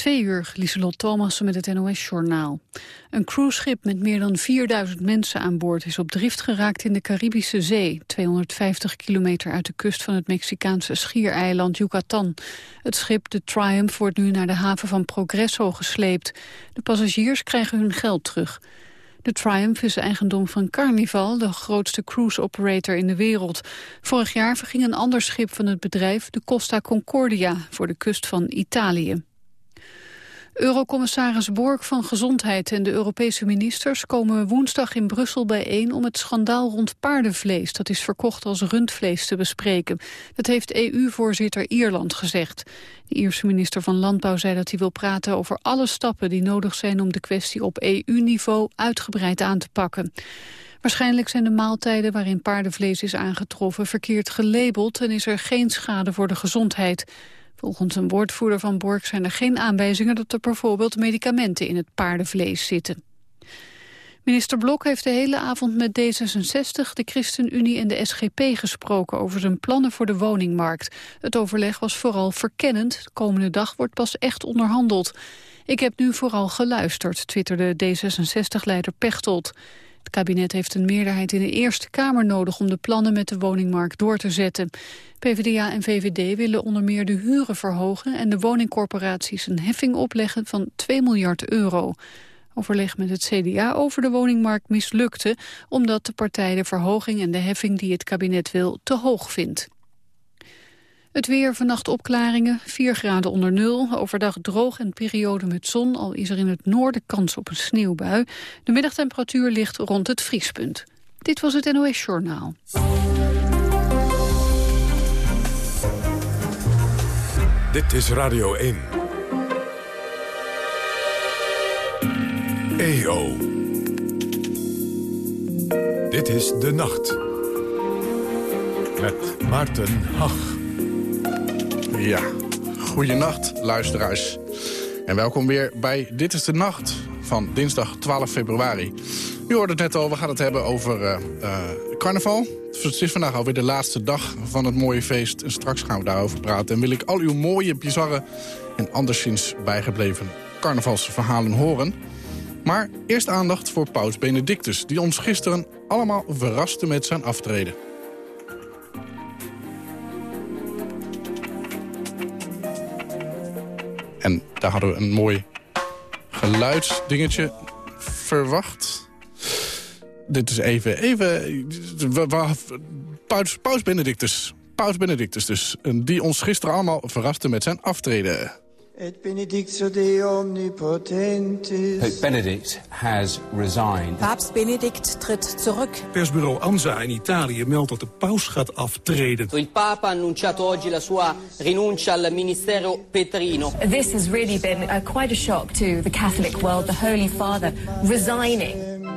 Twee uur, Lieselot Thomassen met het NOS-journaal. Een cruiseschip met meer dan 4000 mensen aan boord is op drift geraakt in de Caribische Zee, 250 kilometer uit de kust van het Mexicaanse schiereiland Yucatan. Het schip, de Triumph, wordt nu naar de haven van Progreso gesleept. De passagiers krijgen hun geld terug. De Triumph is eigendom van Carnival, de grootste cruise operator in de wereld. Vorig jaar verging een ander schip van het bedrijf, de Costa Concordia, voor de kust van Italië. Eurocommissaris Borg van Gezondheid en de Europese ministers komen woensdag in Brussel bijeen om het schandaal rond paardenvlees, dat is verkocht als rundvlees, te bespreken. Dat heeft EU-voorzitter Ierland gezegd. De Ierse minister van Landbouw zei dat hij wil praten over alle stappen die nodig zijn om de kwestie op EU-niveau uitgebreid aan te pakken. Waarschijnlijk zijn de maaltijden waarin paardenvlees is aangetroffen verkeerd gelabeld en is er geen schade voor de gezondheid. Volgens een woordvoerder van Borg zijn er geen aanwijzingen dat er bijvoorbeeld medicamenten in het paardenvlees zitten. Minister Blok heeft de hele avond met D66, de ChristenUnie en de SGP gesproken over zijn plannen voor de woningmarkt. Het overleg was vooral verkennend. De komende dag wordt pas echt onderhandeld. Ik heb nu vooral geluisterd, twitterde D66-leider Pechtold. Het kabinet heeft een meerderheid in de Eerste Kamer nodig om de plannen met de woningmarkt door te zetten. PvdA en VVD willen onder meer de huren verhogen en de woningcorporaties een heffing opleggen van 2 miljard euro. Overleg met het CDA over de woningmarkt mislukte, omdat de partij de verhoging en de heffing die het kabinet wil te hoog vindt. Het weer, vannacht opklaringen, 4 graden onder nul. Overdag droog en periode met zon, al is er in het noorden kans op een sneeuwbui. De middagtemperatuur ligt rond het vriespunt. Dit was het NOS Journaal. Dit is Radio 1. EO. Dit is De Nacht. Met Maarten Hach. Ja, goedenacht luisteraars. En welkom weer bij Dit is de Nacht van dinsdag 12 februari. U hoorde het net al, we gaan het hebben over uh, carnaval. Het is vandaag alweer de laatste dag van het mooie feest. En straks gaan we daarover praten. En wil ik al uw mooie, bizarre en anderszins bijgebleven carnavalsverhalen horen. Maar eerst aandacht voor paus Benedictus... die ons gisteren allemaal verraste met zijn aftreden. En daar hadden we een mooi geluidsdingetje verwacht. Dit is even... even Paus, Paus Benedictus. Paus Benedictus dus. Die ons gisteren allemaal verraste met zijn aftreden. Et benedictio Dei omnipotentis. Pope Benedict has resigned. Papst Benedict treedt terug. Persbureau ANSA in Italië meldt dat de paus gaat aftreden. Il Papa ha annunciato oggi la sua rinuncia al ministero Petrino. This has really been uh, quite a shock to the Catholic world, the Holy Father resigning.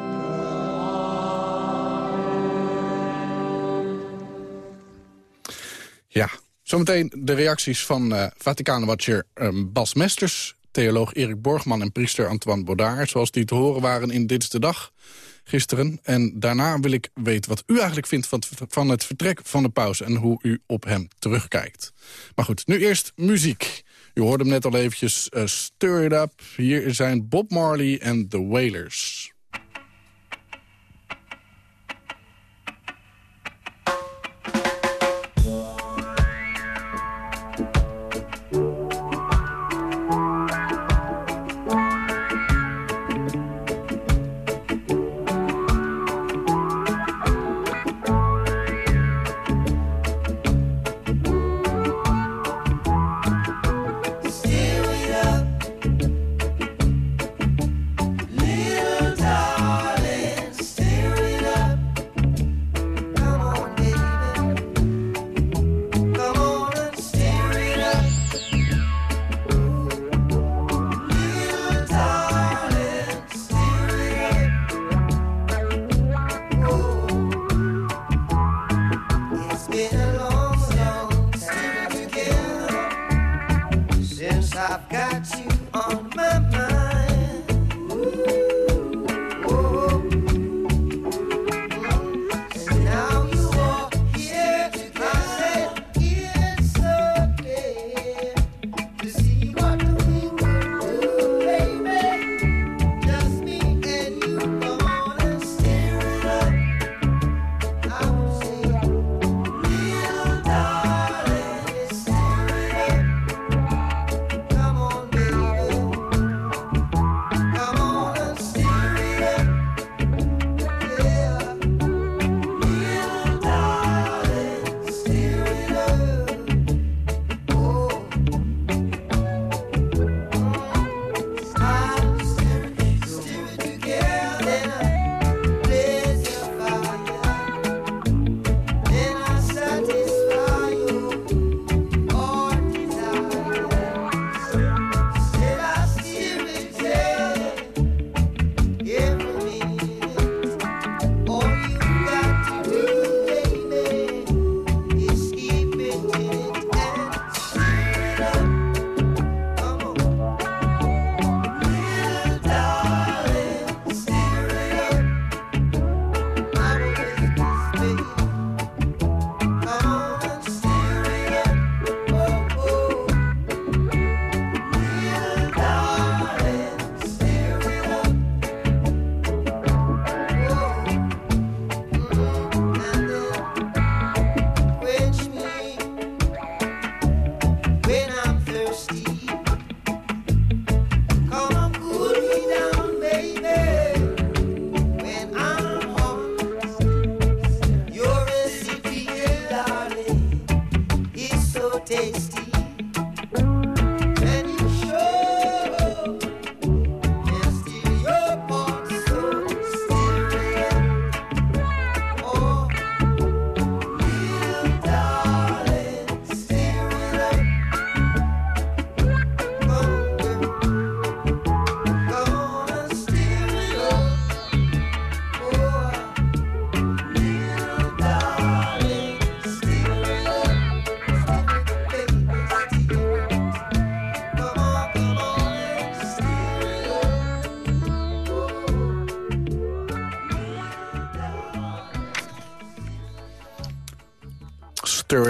Ja, Zometeen de reacties van uh, Vaticaanwatcher um, Bas Mesters... theoloog Erik Borgman en priester Antoine Baudard... zoals die te horen waren in Dit is de Dag gisteren. En daarna wil ik weten wat u eigenlijk vindt van het, van het vertrek van de pauze... en hoe u op hem terugkijkt. Maar goed, nu eerst muziek. U hoorde hem net al eventjes, uh, Stir It Up. Hier zijn Bob Marley en The Wailers.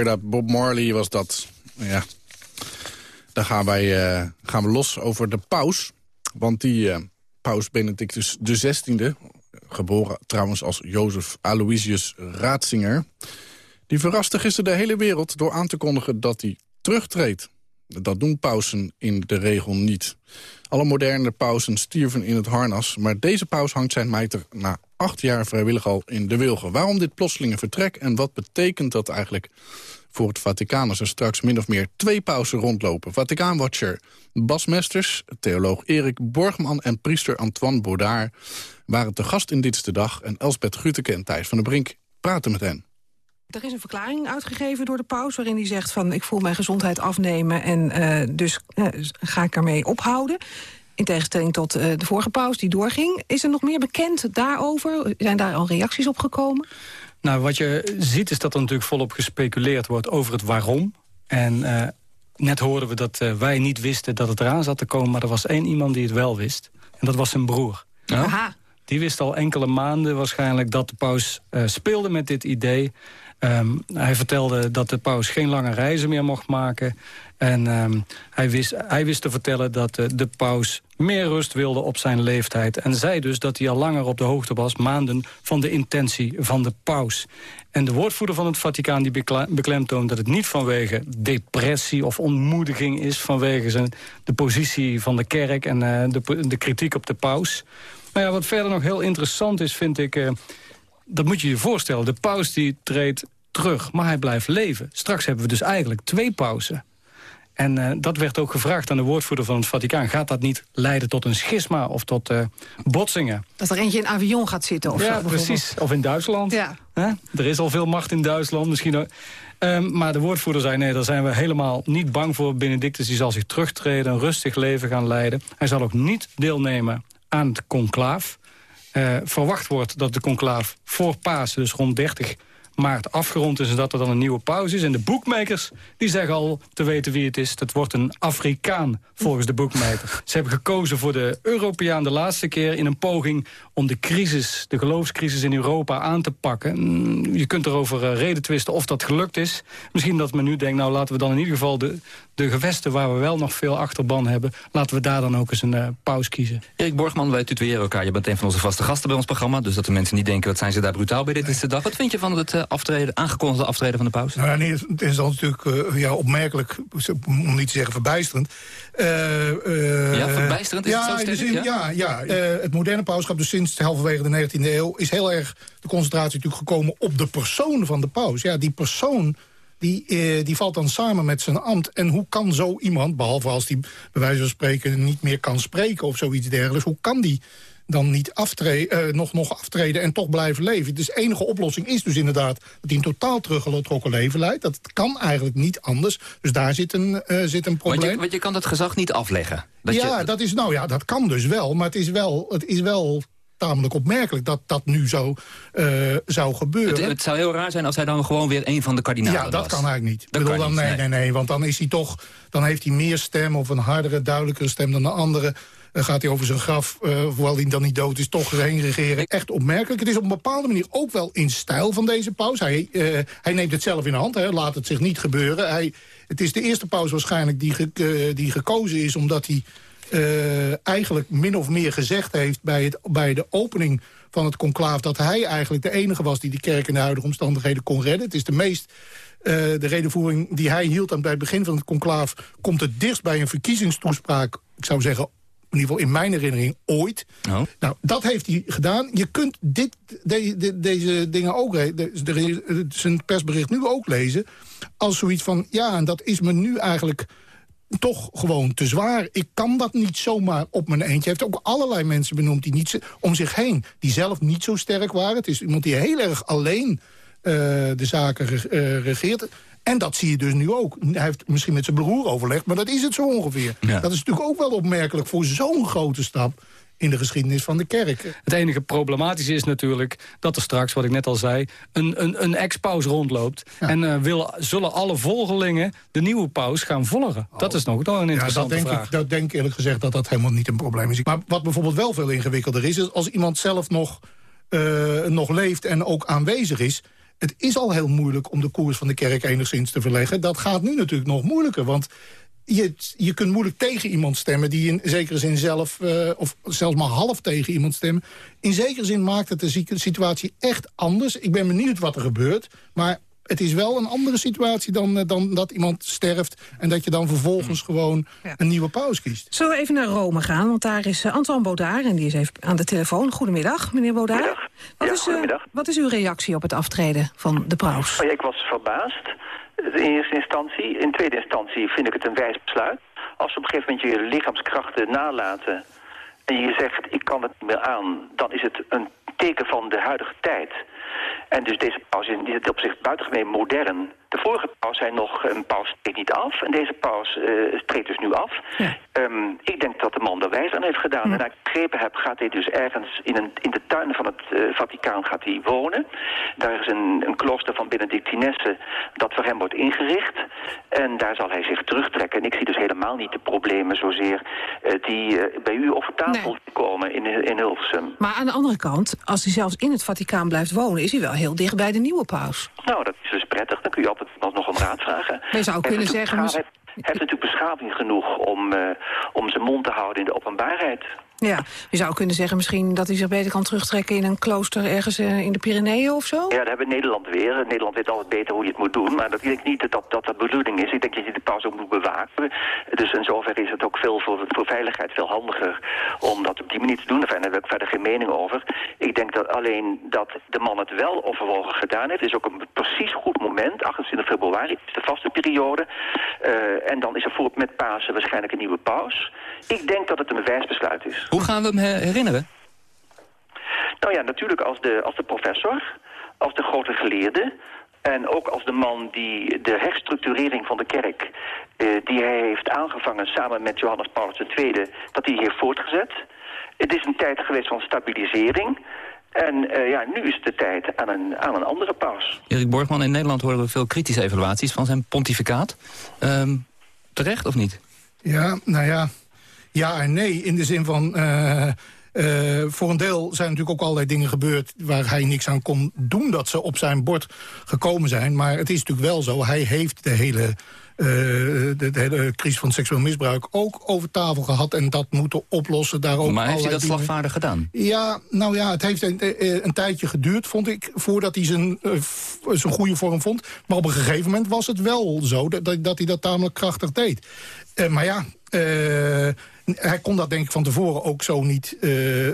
Up, Bob Marley was dat. Ja, dan gaan, wij, uh, gaan we los over de paus. Want die uh, paus Benedictus XVI, geboren trouwens als Jozef Aloysius Ratzinger... die verraste gisteren de hele wereld door aan te kondigen dat hij terugtreedt. Dat doen pausen in de regel niet. Alle moderne pausen stierven in het harnas... maar deze paus hangt zijn mijter na acht jaar vrijwillig al in de wilgen. Waarom dit plotselinge vertrek en wat betekent dat eigenlijk voor het Vaticaan... als er straks min of meer twee pausen rondlopen? Vaticaanwatcher Bas Mesters, theoloog Erik Borgman... en priester Antoine Baudard waren te gast in Dit is de Dag... en Elsbeth Gruteke en Thijs van der Brink praten met hen. Er is een verklaring uitgegeven door de paus waarin hij zegt van ik voel mijn gezondheid afnemen en uh, dus uh, ga ik ermee ophouden. In tegenstelling tot uh, de vorige paus die doorging. Is er nog meer bekend daarover? Zijn daar al reacties op gekomen? Nou, wat je ziet is dat er natuurlijk volop gespeculeerd wordt over het waarom. En net hoorden we dat wij niet wisten dat het eraan zat te komen... maar er was één iemand die het wel wist. En dat was zijn broer. Aha. Die wist al enkele maanden waarschijnlijk dat de paus speelde met dit idee... Um, hij vertelde dat de paus geen lange reizen meer mocht maken. En um, hij, wist, hij wist te vertellen dat de, de paus meer rust wilde op zijn leeftijd. En zei dus dat hij al langer op de hoogte was, maanden, van de intentie van de paus. En de woordvoerder van het Vaticaan die beklemtoont dat het niet vanwege depressie of ontmoediging is... vanwege zijn, de positie van de kerk en uh, de, de kritiek op de paus. Maar ja, wat verder nog heel interessant is, vind ik... Uh, dat moet je je voorstellen. De paus die treedt terug, maar hij blijft leven. Straks hebben we dus eigenlijk twee pauzen. En uh, dat werd ook gevraagd aan de woordvoerder van het Vaticaan. Gaat dat niet leiden tot een schisma of tot uh, botsingen? Dat er eentje in avion gaat zitten of ja, zo? precies. Of in Duitsland. Ja. Er is al veel macht in Duitsland. Misschien ook. Um, maar de woordvoerder zei, nee, daar zijn we helemaal niet bang voor. Benedictus die zal zich terugtreden, een rustig leven gaan leiden. Hij zal ook niet deelnemen aan het conclaaf. Uh, verwacht wordt dat de conclaaf voor Pasen, dus rond 30 maart afgerond is... en dat er dan een nieuwe pauze is. En de boekmakers die zeggen al te weten wie het is. Dat wordt een Afrikaan, volgens de boekmaker. Ze hebben gekozen voor de Europeaan de laatste keer... in een poging om de crisis, de geloofscrisis in Europa aan te pakken. Mm, je kunt erover uh, reden twisten of dat gelukt is. Misschien dat men nu denkt, nou laten we dan in ieder geval... de, de gewesten waar we wel nog veel achterban hebben... laten we daar dan ook eens een uh, pauze kiezen. Erik Borgman, wij tutoyeren elkaar. Je bent een van onze vaste gasten bij ons programma. Dus dat de mensen niet denken, wat zijn ze daar brutaal bij dit is de dag. Wat vind je van het uh, aftreden, aangekondigde aftreden van de paus? Nou, nee, het is dan natuurlijk uh, ja, opmerkelijk, om niet te zeggen verbijsterend. ja, verbijsterend? Is ja, het zo sterk, ja, ja, ja het moderne pauschap, dus sinds halverwege de 19e eeuw... is heel erg de concentratie natuurlijk gekomen op de persoon van de paus. Ja, die persoon die, eh, die valt dan samen met zijn ambt. En hoe kan zo iemand, behalve als die bij wijze van spreken... niet meer kan spreken of zoiets dergelijks... hoe kan die dan niet aftreden, uh, nog, nog aftreden en toch blijven leven. Dus de enige oplossing is dus inderdaad dat hij een totaal teruggetrokken leven leidt. Dat kan eigenlijk niet anders. Dus daar zit een, uh, zit een probleem. Want je, want je, kan dat gezag niet afleggen. Dat ja, je... dat, is, nou ja, dat kan dus wel. Maar het is wel, het is wel tamelijk opmerkelijk dat dat nu zo uh, zou gebeuren. Het, het, zou heel raar zijn als hij dan gewoon weer een van de kardinalen Ja, dat was. kan eigenlijk niet. Dat bedoel, dan, niet, nee, nee, nee, want dan is hij toch, dan heeft hij meer stem of een hardere, duidelijkere stem dan de andere. Dan gaat hij over zijn graf, uh, hoewel hij dan niet dood is, toch heen regeren. Echt opmerkelijk. Het is op een bepaalde manier ook wel in stijl van deze paus. Hij, uh, hij neemt het zelf in de hand, hè, laat het zich niet gebeuren. Hij, het is de eerste paus waarschijnlijk die, ge, uh, die gekozen is... omdat hij uh, eigenlijk min of meer gezegd heeft bij, het, bij de opening van het conclaaf... dat hij eigenlijk de enige was die de kerk in de huidige omstandigheden kon redden. Het is de meest... Uh, de redenvoering die hij hield aan bij het begin van het conclaaf... komt het dichtst bij een verkiezingstoespraak, ik zou zeggen... in ieder geval in mijn herinnering, ooit. Oh. Nou, dat heeft hij gedaan. Je kunt dit, de, de, deze dingen ook... De, de, zijn persbericht nu ook lezen... als zoiets van, ja, en dat is me nu eigenlijk toch gewoon te zwaar. Ik kan dat niet zomaar op mijn eentje. Hij heeft ook allerlei mensen benoemd die niet om zich heen... die zelf niet zo sterk waren. Het is iemand die heel erg alleen uh, de zaken re uh, regeert. En dat zie je dus nu ook. Hij heeft misschien met zijn broer overlegd, maar dat is het zo ongeveer. Ja. Dat is natuurlijk ook wel opmerkelijk voor zo'n grote stap in de geschiedenis van de kerk. Het enige problematische is natuurlijk dat er straks, wat ik net al zei... een, een, een ex-paus rondloopt. Ja. En uh, wil, zullen alle volgelingen de nieuwe paus gaan volgen? Oh. Dat is nog, nog een interessante ja, dat denk vraag. Ik, dat denk ik eerlijk gezegd dat dat helemaal niet een probleem is. Maar wat bijvoorbeeld wel veel ingewikkelder is... is als iemand zelf nog, uh, nog leeft en ook aanwezig is... Het is al heel moeilijk om de koers van de kerk enigszins te verleggen. Dat gaat nu natuurlijk nog moeilijker, want je, je kunt moeilijk tegen iemand stemmen... die in zekere zin zelf, uh, of zelfs maar half tegen iemand stemmen. In zekere zin maakt het de situatie echt anders. Ik ben benieuwd wat er gebeurt, maar het is wel een andere situatie dan, eh, dan dat iemand sterft... en dat je dan vervolgens hmm. gewoon een nieuwe paus kiest. Zullen we even naar Rome gaan? Want daar is uh, Antoine Baudard en die is even aan de telefoon. Goedemiddag, meneer Baudard. Wat, is, uh, wat is uw reactie op het aftreden van de paus? Oh, ik was verbaasd in eerste instantie. In tweede instantie vind ik het een wijs besluit. Als op een gegeven moment je lichaamskrachten nalaten... en je zegt, ik kan het niet meer aan... dan is het een teken van de huidige tijd... En dus deze paus is in dit opzicht buitengemeen modern. De vorige paus zei nog, een paus treedt niet af. En deze paus uh, treedt dus nu af. Ehm, ik denk dat de man er wijs aan heeft gedaan. En naar ik begrepen heb, gaat hij dus ergens in, een, in de tuinen van het uh, Vaticaan gaat hij wonen. Daar is een, een klooster van Benedictinessen dat voor hem wordt ingericht. En daar zal hij zich terugtrekken. En ik zie dus helemaal niet de problemen zozeer uh, die bij u over tafel nee. komen in, in Hilversum. Maar aan de andere kant, als hij zelfs in het Vaticaan blijft wonen... is hij wel heel dicht bij de nieuwe paus. Nou, dat is dus prettig. Dan kun je altijd nog een raad vragen. Je zou kunnen zeggen... Hij heeft natuurlijk beschaving genoeg om, uh, om zijn mond te houden in de openbaarheid. Ja, je zou kunnen zeggen misschien dat hij zich beter kan terugtrekken in een klooster ergens uh, in de Pyreneeën of zo? Ja, dat hebben we Nederland weer. Nederland weet altijd beter hoe je het moet doen. Maar dat denk ik niet dat dat, dat de bedoeling is. Ik denk dat je de paus ook moet bewaken. Dus in zoverre is het ook veel voor, veiligheid veel handiger om dat op die manier te doen. Daar hebben we verder geen mening over. Ik denk dat alleen dat de man het wel overwogen gedaan heeft. is ook een precies goed moment. 28 februari is de vaste periode. Uh, en dan is er voor met Pasen waarschijnlijk een nieuwe paus. Ik denk dat het een bewijsbesluit is. Hoe gaan we hem herinneren? Nou ja, natuurlijk als de, als de professor, als de grote geleerde... en ook als de man die de herstructurering van de kerk... Eh, die hij heeft aangevangen samen met Johannes Paulus II... dat hij heeft voortgezet. Het is een tijd geweest van stabilisering... En uh, ja, nu is de tijd aan een, aan een andere paus. Erik Borgman, in Nederland horen we veel kritische evaluaties van zijn pontificaat. Um, terecht of niet? Ja, nou ja, ja en nee. In de zin van... Uh, uh, voor een deel zijn natuurlijk ook allerlei dingen gebeurd... waar hij niks aan kon doen dat ze op zijn bord gekomen zijn. Maar het is natuurlijk wel zo, hij heeft de hele uh, de, de, hele crisis van seksueel misbruik ook over tafel gehad... en dat moeten oplossen. Daar ook maar heeft hij dat dingen... slagvaardig gedaan? Ja, nou ja, het heeft een, een, tijdje geduurd, vond ik... voordat hij zijn, uh, zijn goede vorm vond. Maar op een gegeven moment was het wel zo... dat, dat hij dat tamelijk krachtig deed. Uh, maar ja... hij kon dat denk ik van tevoren ook zo niet,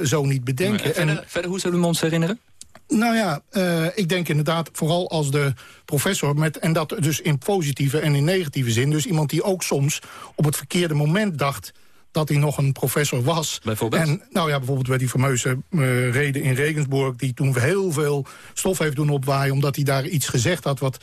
zo niet bedenken. verder, en, verder, hoe zullen we ons herinneren? Nou ja, uh, ik denk inderdaad vooral als de professor... Met, en dat dus in positieve en in negatieve zin. Dus iemand die ook soms op het verkeerde moment dacht dat hij nog een professor was. Bijvoorbeeld? En nou ja, bijvoorbeeld bij die fameuze uh, reden in Regensburg... die toen heel veel stof heeft doen opwaaien... omdat hij daar iets gezegd had wat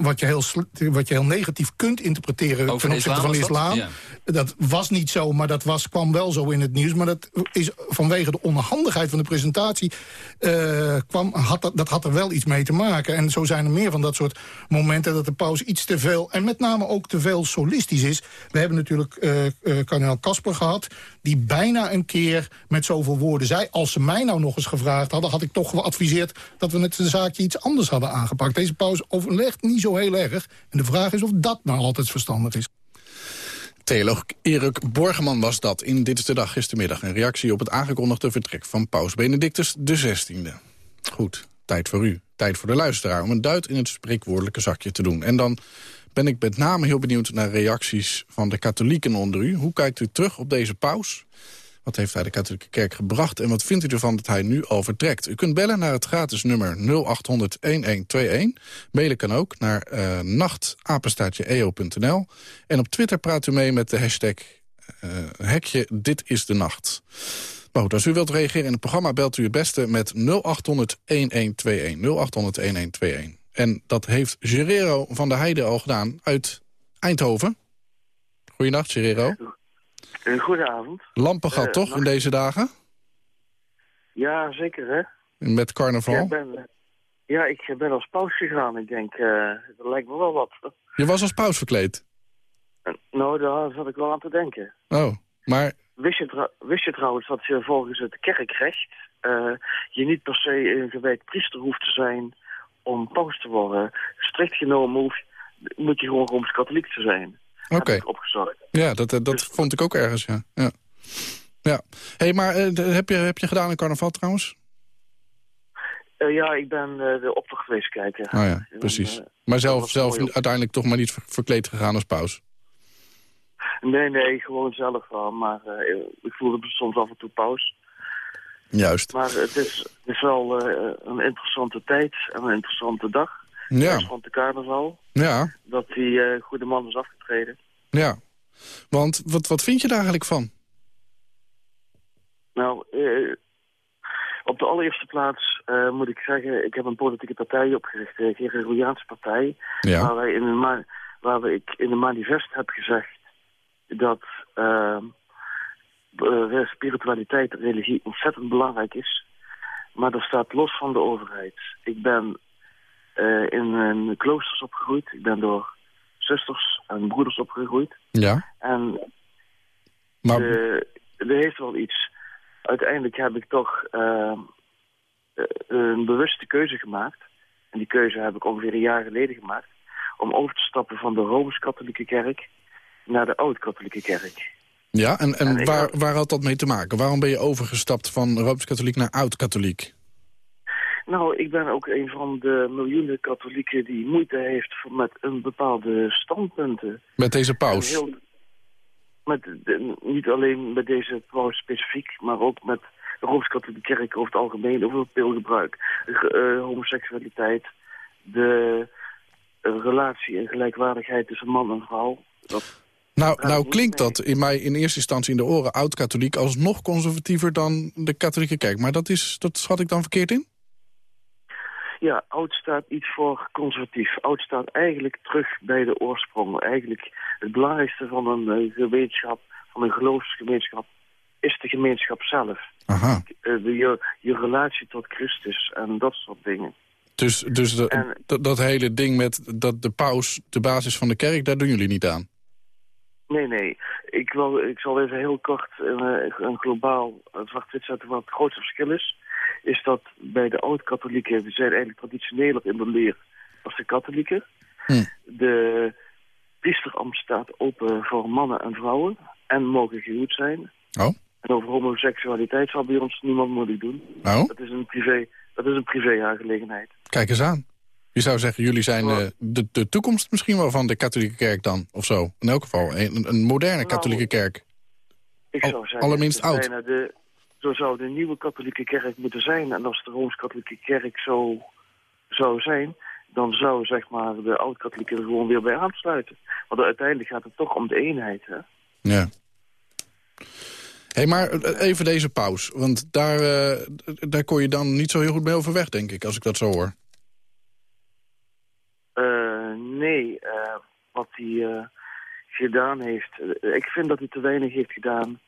wat je heel, wat je heel negatief kunt interpreteren Over ten opzichte van de islam. Dat? was niet zo, maar dat was, kwam wel zo in het nieuws. Maar dat is vanwege de onhandigheid van de presentatie... Uh, kwam, had dat, dat had er wel iets mee te maken. En zo zijn er meer van dat soort momenten dat de paus iets te veel... en met name ook te veel solistisch is. We hebben natuurlijk uh, uh, kardinaal Kasper gehad... die bijna een keer met zoveel woorden zei... als ze mij nou nog eens gevraagd hadden... had ik toch geadviseerd dat we het zaakje iets anders hadden aangepakt. Deze paus overlegt niet zo heel erg. En de vraag is of dat nou altijd verstandig is. Theoloog Erik Borgeman was dat in Dit is de Dag gistermiddag. Een reactie op het aangekondigde vertrek van paus Benedictus XVI. Goed, tijd voor u. Tijd voor de luisteraar om een duit in het spreekwoordelijke zakje te doen. En dan ben ik met name heel benieuwd naar reacties van de katholieken onder u. Hoe kijkt u terug op deze paus? Wat heeft hij de katholieke kerk gebracht en wat vindt u ervan dat hij nu al vertrekt? U kunt bellen naar het gratis nummer 0800-1121. Mailen kan ook naar uh, eh. En op Twitter praat u mee met de hashtag uh, hekje Dit is de Nacht. Maar goed, als u wilt reageren in het programma belt u het beste met 0800-1121. 0800-1121. En dat heeft Gerero van der Heide al gedaan uit Eindhoven. Goedenacht, Gerero. Uh, goedenavond. Lampen gaat uh, toch in deze dagen? Ja, zeker hè. Met carnaval? Ja, ik ben, ja, ik ben als paus gegaan. Ik denk, dat lijkt me wel wat. Je was als paus verkleed? nou, daar zat ik wel aan te denken. Oh, maar... Wist je, wist je trouwens dat je volgens het kerkrecht... je niet per se een gewijd priester hoeft te zijn om paus te worden. Strikt genomen hoef, moet je gewoon Rooms-Katholiek te zijn. Oké. Ja, dat, eh, dat vond ik ook ergens, ja. Ja. ja. hey, maar eh, heb, je, heb je gedaan in carnaval trouwens? Eh, ja, ik ben de optocht geweest kijken. Oh ja, ben, precies. maar zelf, zelf uiteindelijk toch maar niet ver- verkleed gegaan als paus? nee, nee, gewoon zelf wel. Maar ik voelde me soms af en toe paus. Juist. Maar het is, het is wel eh, een interessante tijd en een interessante dag. Ja. Van de carnaval. Ja, Dat die eh, goede man is afgetreden. ja. Want wat, wat vind je daar eigenlijk van? Nou, eh, op de allereerste plaats eh, moet ik zeggen... ik heb een politieke partij opgericht, de Gregoriaanse Partij... Ja. Waar, wij in een waar ik in een manifest heb gezegd... dat eh, eh, spiritualiteit en religie ontzettend belangrijk is. Maar dat staat los van de overheid. Ik ben eh, in een kloosters opgegroeid. Ik ben door zusters en broeders opgegroeid. Ja. En Maar- de, er heeft wel iets. Uiteindelijk heb ik toch eh, eh, een bewuste keuze gemaakt. En die keuze heb ik ongeveer een jaar geleden gemaakt. Om over te stappen van de Rooms-Katholieke Kerk naar de Oud-Katholieke Kerk. Ja, en, en, waar, had- waar had dat mee te maken? Waarom ben je overgestapt van Rooms-Katholiek naar Oud-Katholiek? Nou, ik ben ook een van de miljoenen katholieken die moeite heeft met een bepaalde standpunten. Met deze paus? heel- met de- niet alleen met deze paus specifiek, maar ook met de Rooms-Katholieke Kerk over het algemeen, over het pilgebruik, ge- eh, homoseksualiteit, de relatie en gelijkwaardigheid tussen man en vrouw. Dat, Nou, nou niet klinkt dat in mij in eerste instantie in de oren oud-katholiek... als nog conservatiever dan de katholieke kerk. Maar dat, is, dat schat ik dan verkeerd in? ja, oud staat iets voor conservatief. Oud staat eigenlijk terug bij de oorsprong. Eigenlijk het belangrijkste van een eh, gemeenschap, van een geloofsgemeenschap, is de gemeenschap zelf. Aha. Eh, de, je, je relatie tot Christus en dat soort dingen. Dus, dus de- dat hele ding met dat de paus de basis van de kerk... daar doen jullie niet aan? Nee, nee. Ik, wil, ik zal even heel kort een, een globaal eh, zwart-wit zetten wat het grootste verschil is. Is dat bij de oud-katholieken, die zijn eigenlijk traditioneler in de leer als de katholieken. Hm. De priesterambt staat open voor mannen en vrouwen en mogen gehuwd zijn. Oh. En over homoseksualiteit zal bij ons niemand moeilijk doen. Oh. Dat is een privé, dat is een privé-aangelegenheid. Kijk eens aan. Je zou zeggen, jullie zijn eh, de, de toekomst misschien wel van de katholieke kerk dan, of zo. In elk geval, een, een moderne Nou, katholieke kerk. Ik zou zeggen, allerminst oud. De, zo zou de nieuwe katholieke kerk moeten zijn. En als de Rooms-Katholieke kerk zo zou zijn... dan zou zeg maar, de oud-katholieken er gewoon weer bij aansluiten. Want uiteindelijk gaat het toch om de eenheid. Hè? Ja. hey, maar eh, even deze paus. Want daar, eh, daar kon je dan niet zo heel goed mee overweg, denk ik, als ik dat zo hoor. Eh, nee, eh, wat hij eh, gedaan heeft... eh, ik vind dat hij te weinig heeft gedaan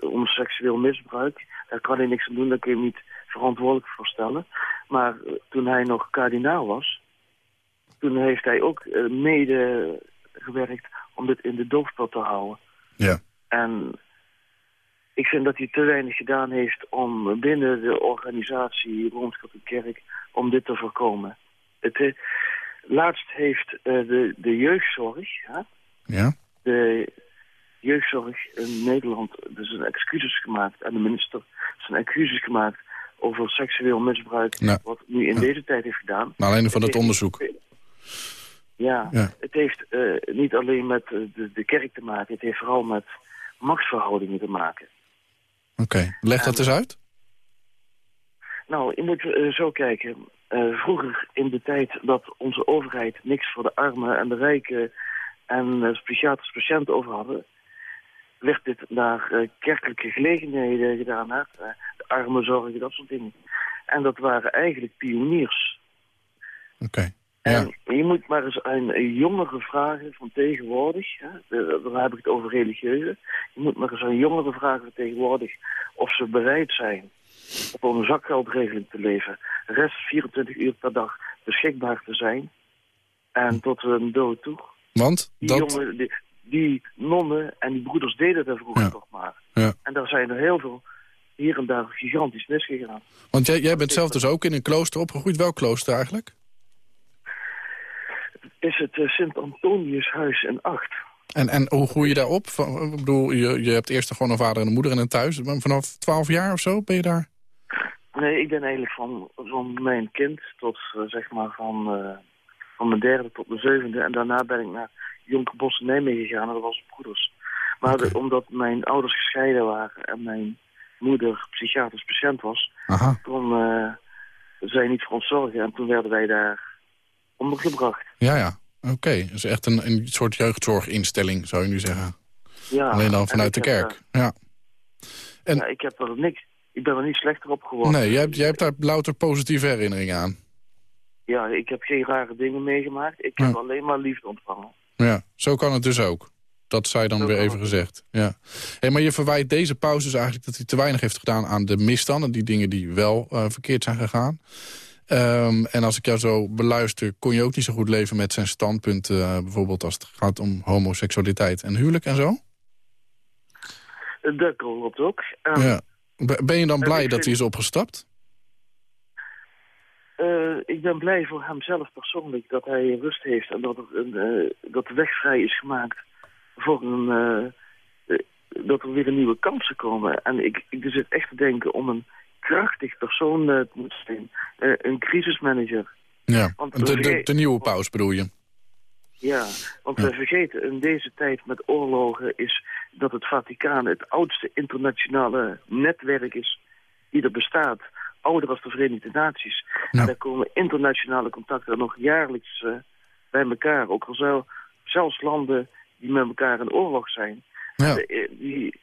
om seksueel misbruik. Daar kan hij niks aan doen, daar kun je hem niet verantwoordelijk voor stellen. Maar toen hij nog kardinaal was... toen heeft hij ook mede gewerkt om dit in de doofpot te houden. Ja. En ik vind dat hij te weinig gedaan heeft om binnen de organisatie Rooms-Katholieke Kerk... om dit te voorkomen. Het, laatst heeft eh, de, de jeugdzorg... Hè, Ja? de jeugdzorg in Nederland dus een excuses gemaakt. En de minister zijn excuses gemaakt over seksueel misbruik. Nou, wat nu in deze tijd heeft gedaan. Naar aanleiding van Het het heeft- onderzoek. Ja, Ja. het heeft eh, niet alleen met eh, de, de kerk te maken. Het heeft vooral met machtsverhoudingen te maken. Oké, leg dat eens uit. Nou, je moet zo kijken. Eh, vroeger in de tijd dat onze overheid niks voor de armen en de rijken en uh, psychiatrische patiënten over hadden, werd dit naar uh, kerkelijke gelegenheden gedaan. Hè? De armenzorg, dat soort dingen. En dat waren eigenlijk pioniers. Oké. En je moet maar eens aan jongeren vragen van tegenwoordig, hè, daar heb ik het over religieuze, je moet maar eens aan jongeren vragen van tegenwoordig of ze bereid zijn op een zakgeldregeling te leven, de rest 24 uur per dag beschikbaar te zijn en tot hun dood toe. Want? Die, Dat... jongen, die, die nonnen en die broeders deden dat vroeger Ja. toch maar. Ja. En daar zijn er heel veel hier en daar gigantisch misgegaan. Want jij, jij bent zelf dus ook in een klooster opgegroeid. Welk klooster eigenlijk? is het uh, Sint-Antoniushuis in Acht. En, en hoe groei je daarop? Ik bedoel, je, je hebt eerst gewoon een vader en een moeder en een thuis. Vanaf 12 jaar of zo ben je daar? Nee, ik ben eigenlijk van, van mijn kind tot uh, zeg maar van, uh, van mijn derde tot mijn zevende. En daarna ben ik naar Jonkerbos Nijmegen gegaan en dat was broeders. Maar okay. de, omdat mijn ouders gescheiden waren en mijn moeder psychiatrisch patiënt was... Aha. toen uh, zij niet voor ons zorgen en toen werden wij daar ondergebracht. Ja, ja. Oké, okay. dus echt een, een soort jeugdzorginstelling, zou je nu zeggen. Ja. Alleen dan vanuit de kerk. Er, ja. En, ja, ik heb er niks. Ik ben er niet slechter op geworden. Nee, jij hebt, jij hebt daar louter positieve herinneringen aan. Ja, ik heb geen rare dingen meegemaakt. Ik heb Ja. alleen maar liefde ontvangen. Ja, zo kan het dus ook. Dat zei dan Zo weer even het. gezegd. Ja. Hey, maar je verwijt deze pauze dus eigenlijk dat hij te weinig heeft gedaan aan de misstanden. Die dingen die wel eh, verkeerd zijn gegaan. Ehm, en als ik jou zo beluister, kon je ook niet zo goed leven met zijn standpunt. eh, bijvoorbeeld als het gaat om homoseksualiteit en huwelijk en zo. Dat klopt ook. En, Ja. Ben je dan blij dat hij is opgestapt? eh, ik ben blij voor hemzelf persoonlijk dat hij rust heeft en dat, er een, eh, dat de weg vrij is gemaakt voor een, eh, dat er weer een nieuwe kansen komen. En ik, ik zit echt te denken om een krachtig persoon te moeten zijn. Een crisismanager. Ja, Want de, de, de nieuwe paus bedoel je? Ja, want we vergeten in deze tijd met oorlogen is dat het Vaticaan het oudste internationale netwerk is die er bestaat. Ouder als de Verenigde Naties. Ja. En daar komen internationale contacten nog jaarlijks eh, bij elkaar. Ook al zou zelfs landen die met elkaar in oorlog zijn. Ja. De- eh, die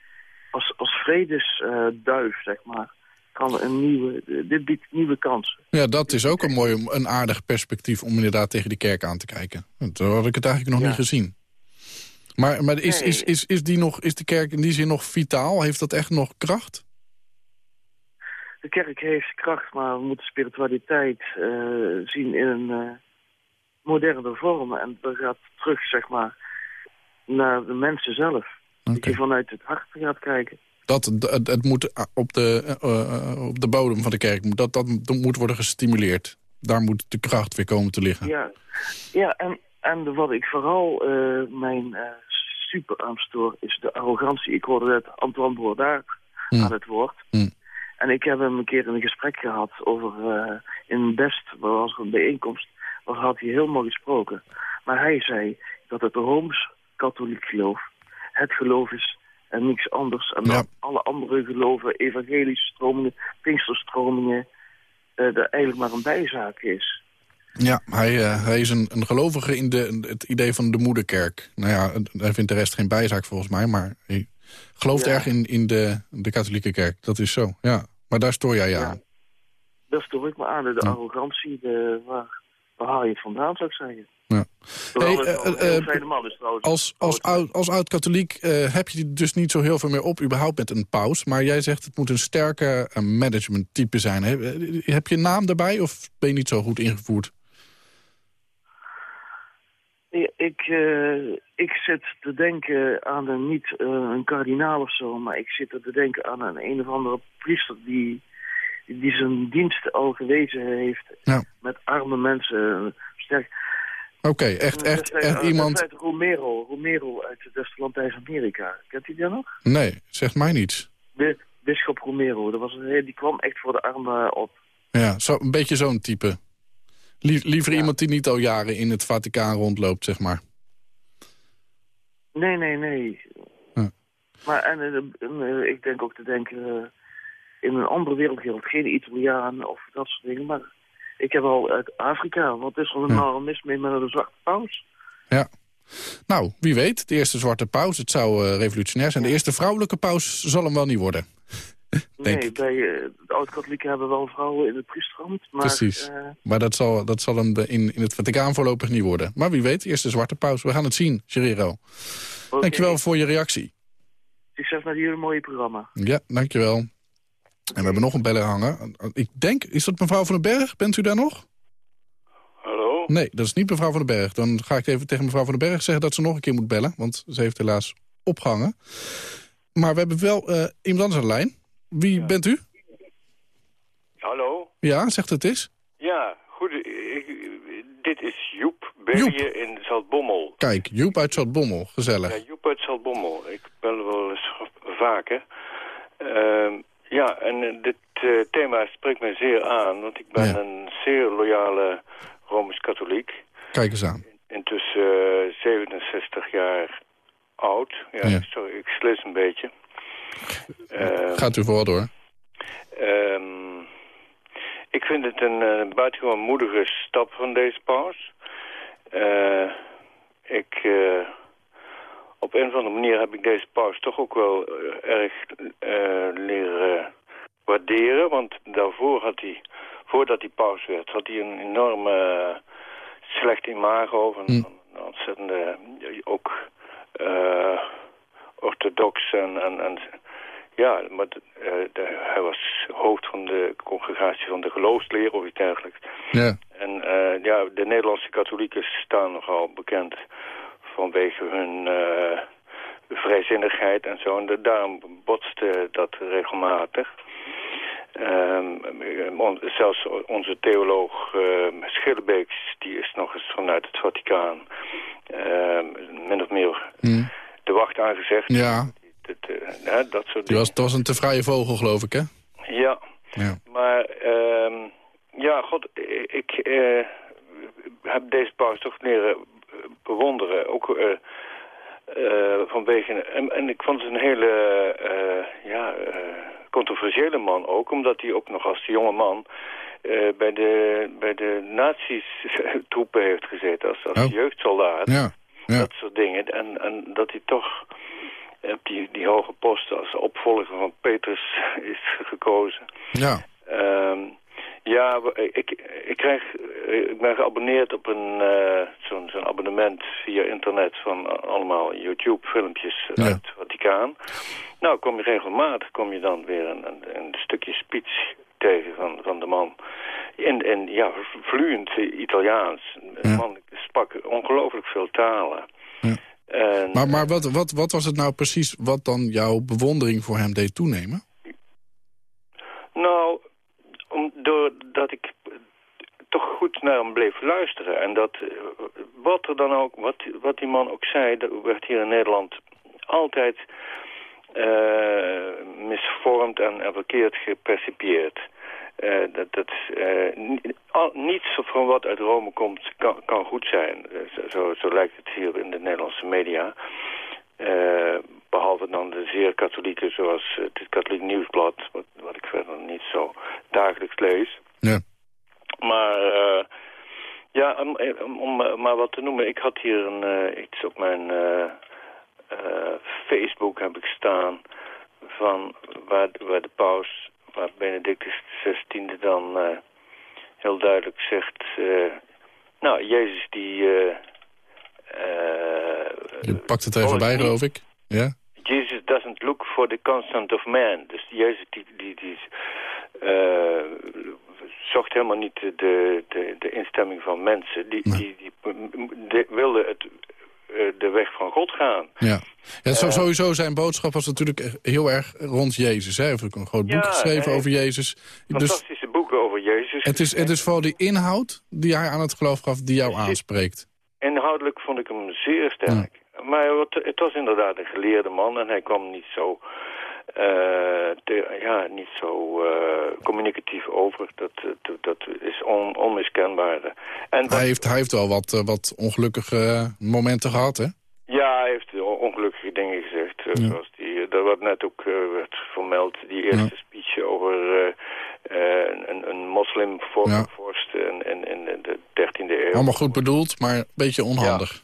als, als vredesduif, zeg maar, kan een nieuwe, dit biedt nieuwe kansen. Ja, dat is ook een mooi, een aardig perspectief om inderdaad tegen die kerk aan te kijken. Zo had ik het eigenlijk nog Ja. niet gezien. Maar, maar is, Nee. is, is, is, die nog, is de kerk in die zin nog vitaal? Heeft dat echt nog kracht? De kerk heeft kracht, maar we moeten spiritualiteit eh, zien in een eh, moderne vorm. En dat gaat terug, zeg maar, naar de mensen zelf. Dat je vanuit het hart gaat kijken. Dat, het, het moet op de, eh, eh, op de bodem van de kerk, dat, dat, dat moet worden gestimuleerd. Daar moet de kracht weer komen te liggen. Ja, ja en, en wat ik vooral eh, mijn eh, super aanstoor is de arrogantie. Ik hoorde net Antoine Bourdard Hmm. aan het woord. Hmm. En ik heb hem een keer in een gesprek gehad over eh, in Best, waar was een bijeenkomst, waar had hij heel mooi gesproken. Maar hij zei dat het Rooms-Katholiek geloof het geloof is en niks anders. En dat alle andere geloven, evangelische stromingen, pinksterstromingen, er eigenlijk maar een bijzaak is. Ja, hij, eh, hij is een, een gelovige in de, het idee van de moederkerk. Nou ja, hij vindt de rest geen bijzaak volgens mij, maar hij gelooft Ja. erg in, in de, de katholieke kerk. Dat is zo, ja. Maar daar stoor jij je aan. Daar stoor ik me aan. De Ja. arrogantie, de, waar, waar haal je het vandaan, zou ik zeggen. Ja. Hey, eh, eh, man is trouwens. Als, als, oud, als oud-katholiek eh, heb je dus niet zo heel veel meer op, überhaupt met een paus. Maar jij zegt het moet een sterke eh, managementtype zijn. Heb, heb je een naam daarbij of ben je niet zo goed ingevoerd? Ik, eh, ik zit te denken aan een, niet eh, een kardinaal of zo, maar ik zit te denken aan een een of andere priester die, die zijn dienst al gewezen heeft met arme mensen. Sterk. Oké, echt, echt, is, echt eh, iemand... uit Romero, Romero uit het West-Latijns-Amerika. Kent u die nog? Nee, zegt mij niets. Bi- Bisschop Romero, dat was een, die kwam echt voor de armen op. Ja, zo, een beetje zo'n type. Lie- liever iemand die niet al jaren in het Vaticaan rondloopt, zeg maar. Nee, nee, nee. Ja. Maar en, eh, en, eh, ik denk ook te denken eh, in een andere wereldwereld. Geen Italiaan of dat soort dingen. Maar ik heb al uit Afrika. Wat is er Ja. nou mis mee met de zwarte paus? Ja. Nou, wie weet, de eerste zwarte paus, het zou revolutionair zijn. De eerste vrouwelijke paus zal hem wel niet worden. Denk nee, bij eh, de oud-katholieken hebben wel vrouwen in het priesterhand. Maar, Precies. eh, Maar dat zal, dat zal hem de- in, in het Vaticaan voorlopig niet worden. Maar wie weet, eerste zwarte paus. We gaan het zien, Gerero. Dankjewel voor je reactie. Succes met jullie mooie programma. Ja, dankjewel. En we hebben nog een beller hangen. Ik denk, is dat mevrouw van den Berg? Bent u daar nog? Hallo? Nee, dat is niet mevrouw van den Berg. Dan ga ik even tegen mevrouw van den Berg zeggen dat ze nog een keer moet bellen. Want ze heeft helaas opgehangen. Maar we hebben wel eh, iemand anders aan de lijn. Wie bent u? Hallo? Ja, zegt het eens. Ja, goed. ik- dit is Joep België in Zaltbommel. Kijk, Joep uit Zaltbommel, gezellig. Ja, Joep uit Zaltbommel. Ik bel wel eens vaker. Ehm, ja, en eh, dit uh, thema spreekt mij zeer aan, want ik ben een zeer loyale Rooms-katholiek. Kijk eens aan. Intussen uh, 67 jaar oud. Ja, ja. sorry, ik slis een beetje. Uh, Gaat u voor door. Um, ik vind het een uh, buitengewoon moedige stap van deze paus. Uh, ik, uh, op een of andere manier heb ik deze paus toch ook wel erg leren waarderen. Want daarvoor had hij, voordat hij paus werd, had hij een enorme slecht imago. Van, Hm. een ontzettende, ook orthodox en, en, en ja, maar de, hij was hoofd van de congregatie van de geloofsleer of iets dergelijks. Ja. En uh, ja, de Nederlandse katholieken staan nogal bekend vanwege hun uh, vrijzinnigheid en zo. En de, daarom botste dat regelmatig. Um, on, zelfs onze theoloog uh, Schillebeeks, die is nog eens vanuit het Vaticaan uh, min of meer mm. de wacht aangezegd. Ja. Dat, uh, dat soort Die was, het was een te vrije vogel, geloof ik, hè? Ja. ja. Maar, um, ja, god, ik uh, heb deze paus toch leren bewonderen. Ook uh, vanwege... En, en, ik vond het een hele, ja, controversiële man ook. Omdat hij ook nog als jonge man bij de, bij de nazi's troepen heeft gezeten. Als, als oh. jeugdsoldaat. Ja. Ja. Dat soort dingen. En, en dat hij toch op die, die hoge post als opvolger van Petrus is gekozen. Ja. Um, ja, ik, ik, krijg, ik ben geabonneerd op een uh, zo'n zo'n abonnement via internet van allemaal YouTube-filmpjes ja. uit het Vaticaan. Nou, kom je regelmatig, kom je dan weer een, een, een stukje speech tegen van, van de man. En, en ja, vloeiend Italiaans. De ja. man sprak ongelooflijk veel talen. Ja. En, maar maar wat, wat, wat was het nou precies wat dan jouw bewondering voor hem deed toenemen? Nou, om, doordat ik toch goed naar hem bleef luisteren. En dat wat er dan ook, wat, wat die man ook zei, dat werd hier in Nederland altijd uh, misvormd en, en verkeerd gepercipieerd. Uh, dat, dat uh, al, niets van wat uit Rome komt kan, kan goed zijn. Uh, zo, zo, lijkt het hier in de Nederlandse media. behalve dan de zeer katholieke, zoals het katholiek nieuwsblad, wat, wat ik verder niet zo dagelijks lees. Ja. Maar ja, om, om, maar wat te noemen, ik had hier een, iets op mijn Facebook heb ik staan van waar, waar de paus waar Benedictus XVI dan uh, heel duidelijk zegt... Uh, nou, Jezus die... Uh, Je pakt het even bij, geloof ik. Ja? Jesus doesn't look for the constant of man. Dus Jezus die, die, die zocht helemaal niet de, de, de instemming van mensen. Die, die, die, die wilde het de weg van God gaan. Ja, ja zo, sowieso zijn boodschap was natuurlijk heel erg rond Jezus. Hij heeft een groot boek ja, geschreven nee, over Jezus. Fantastische dus, boeken over Jezus. Het is, het is vooral die inhoud die hij aan het geloof gaf die jou aanspreekt. Inhoudelijk vond ik hem zeer sterk. Ja. Maar het was inderdaad een geleerde man en hij kwam niet zo... Te, ja, niet zo uh, communicatief over. Dat, dat, dat is on, onmiskenbaar. En hij, heeft, hij heeft wel wat, wat ongelukkige momenten gehad, hè? Ja, hij heeft ongelukkige dingen gezegd. Ja. Zoals die, dat wat net ook werd vermeld. Die eerste ja. speech over een, een moslimvorst ja. in, in, in, de 13e eeuw. Allemaal goed bedoeld, maar een beetje onhandig.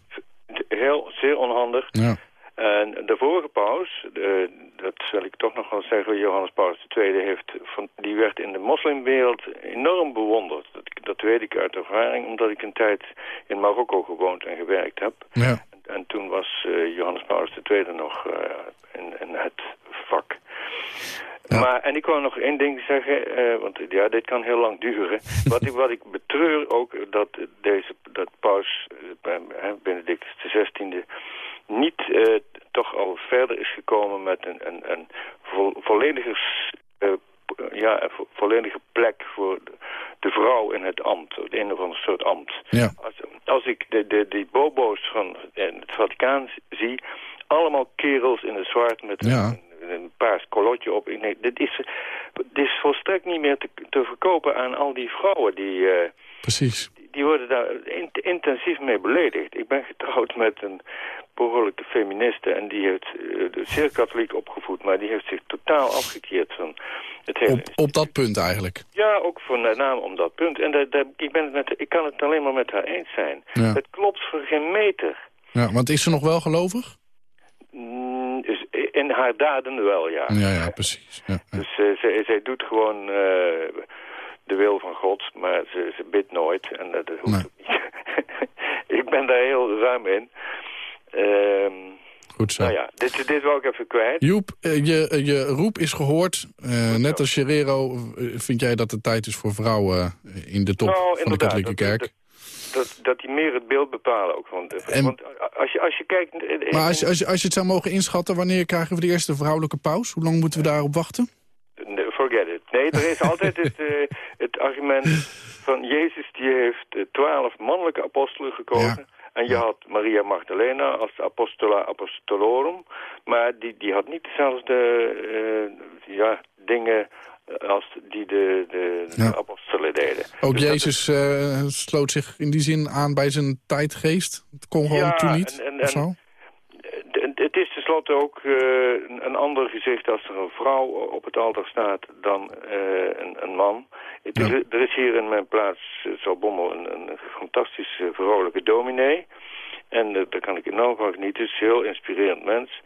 Heel, zeer onhandig. Ja. En de vorige paus, de, dat wil ik toch nog wel zeggen, Johannes Paulus II, heeft van, die werd in de moslimwereld enorm bewonderd. Dat, dat weet ik uit ervaring, omdat ik een tijd in Marokko gewoond en gewerkt heb. Ja. En, en, toen was uh, Johannes Paulus II nog uh, in, in, het vak. Ja. Maar, en ik wou nog één ding zeggen, uh, want ja, dit kan heel lang duren. wat, ik, wat ik betreur ook, dat deze, dat paus, Benedictus XVI, niet uh, toch al verder is gekomen met een, een, een vo volledige, uh, ja, een vo volledige plek voor de, vrouw in het ambt. Het een of ander soort ambt. Ja. Als, als ik de, de, die bobo's van het Vaticaan zie... allemaal kerels in het zwart met een, een paars kolotje op. Nee, dit, is, dit is volstrekt niet meer te, te verkopen aan al die vrouwen die... Uh, Precies. Die, worden daar intensief mee beledigd. Ik ben getrouwd met een behoorlijke feministe en die heeft uh, zeer katholiek opgevoed, maar die heeft zich totaal afgekeerd van het hele... Op, op dat punt eigenlijk? Ja, ook voor name om dat punt. En dat, dat, ik, ben het met, ik kan het alleen maar met haar eens zijn. Ja. Het klopt voor geen meter. Ja, want is ze nog wel gelovig? Mm, is, in haar daden wel, ja. Ja, ja, precies. Ja, ja. Dus uh, zij, zij doet gewoon uh, de wil van God, maar ze, ze bidt nooit. En dat hoeft Nee. ook niet. ik ben daar heel ruim in. Ehm Goed zo. nou ja, dit, dit wil ik even kwijt. Joep, eh, je, eh, je roep is gehoord. Eh, net als Gerero vind jij dat het tijd is voor vrouwen in de top Nou, van de katholieke dat- kerk. Dat, dat die meer het beeld bepalen ook. Want, En- want als, je, als je kijkt... Maar als je, als, als je het zou mogen inschatten, wanneer krijgen we de eerste vrouwelijke paus? Hoe lang moeten we daarop wachten? Nee, er is altijd het, eh, het argument van Jezus die heeft eh, twaalf mannelijke apostelen gekozen. En je had Maria Magdalena als apostola apostolorum. Maar die, die had niet dezelfde eh, ja, dingen als die de, de, apostelen deden. Ook Dus Jezus sloot zich in die zin aan bij zijn tijdgeest. Het kon gewoon Ja, toen niet, en- en- of zo? en- Het- Het is tenslotte ook eh, een, als er een vrouw op het altaar staat dan eh, een, een man. Het- er, er is hier in mijn plaats, uh, Zalbommel, een, een fantastisch eh, vrolijke dominee. En eh, daar kan ik enorm van genieten. Het is een heel inspirerend mens.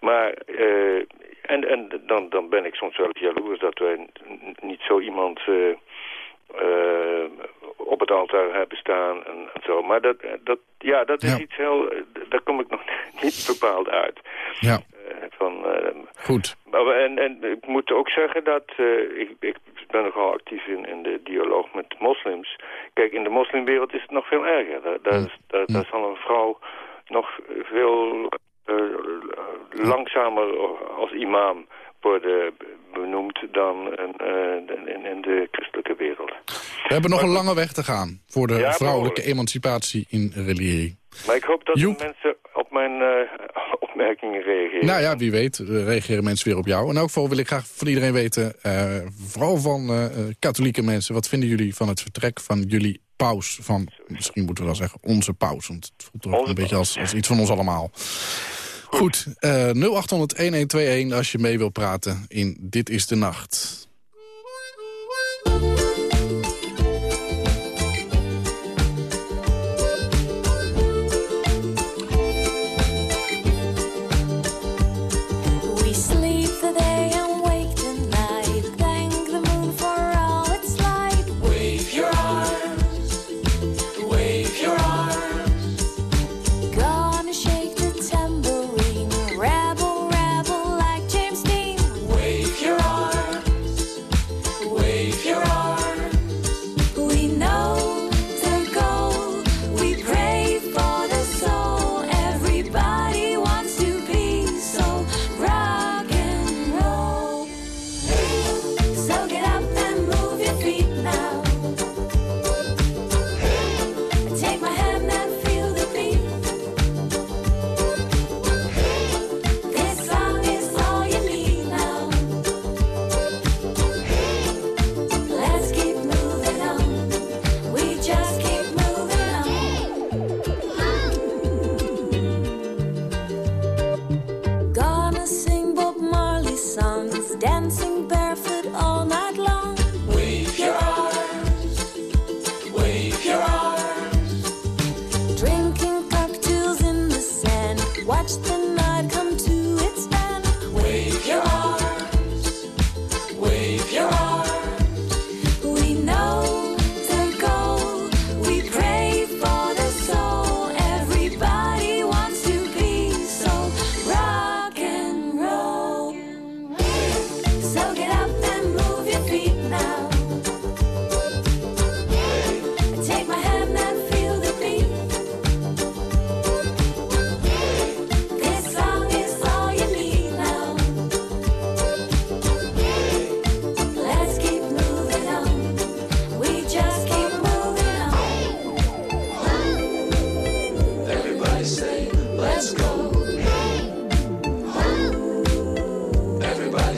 Maar, eh, en, en dan, dan ben ik soms wel jaloers dat wij niet zo iemand... eh, eh, op het altaar hebben staan en, en zo. Maar dat, dat, ja, dat is Ja. iets heel... eh, Daar kom ik nog niet bepaald uit. Ja, Eh, van, eh, goed. maar, we- en, en ik moet ook zeggen dat... eh, ik, ik ben nogal actief in, in de dialoog met moslims. Kijk, in de moslimwereld is het nog veel erger. Daar, daar, is- daar, daar zal een vrouw nog veel eh, langzamer als imam worden benoemd dan in, eh, in, in de christelijke wereld. We hebben nog een lange weg te gaan voor de Ja, vrouwelijke emancipatie in religie. Maar ik hoop dat Joep. mensen op mijn eh, opmerkingen reageren. Nou ja, wie weet, eh, reageren mensen weer op jou. En ook voor wil ik graag van iedereen weten, eh, vooral van eh, katholieke mensen... wat vinden jullie van het vertrek van jullie paus? Van, misschien moeten we wel zeggen onze paus, want het voelt toch Onze een beetje als, als iets van ons allemaal. Goed, eh 0800-1121 als je mee wil praten in Dit is de Nacht.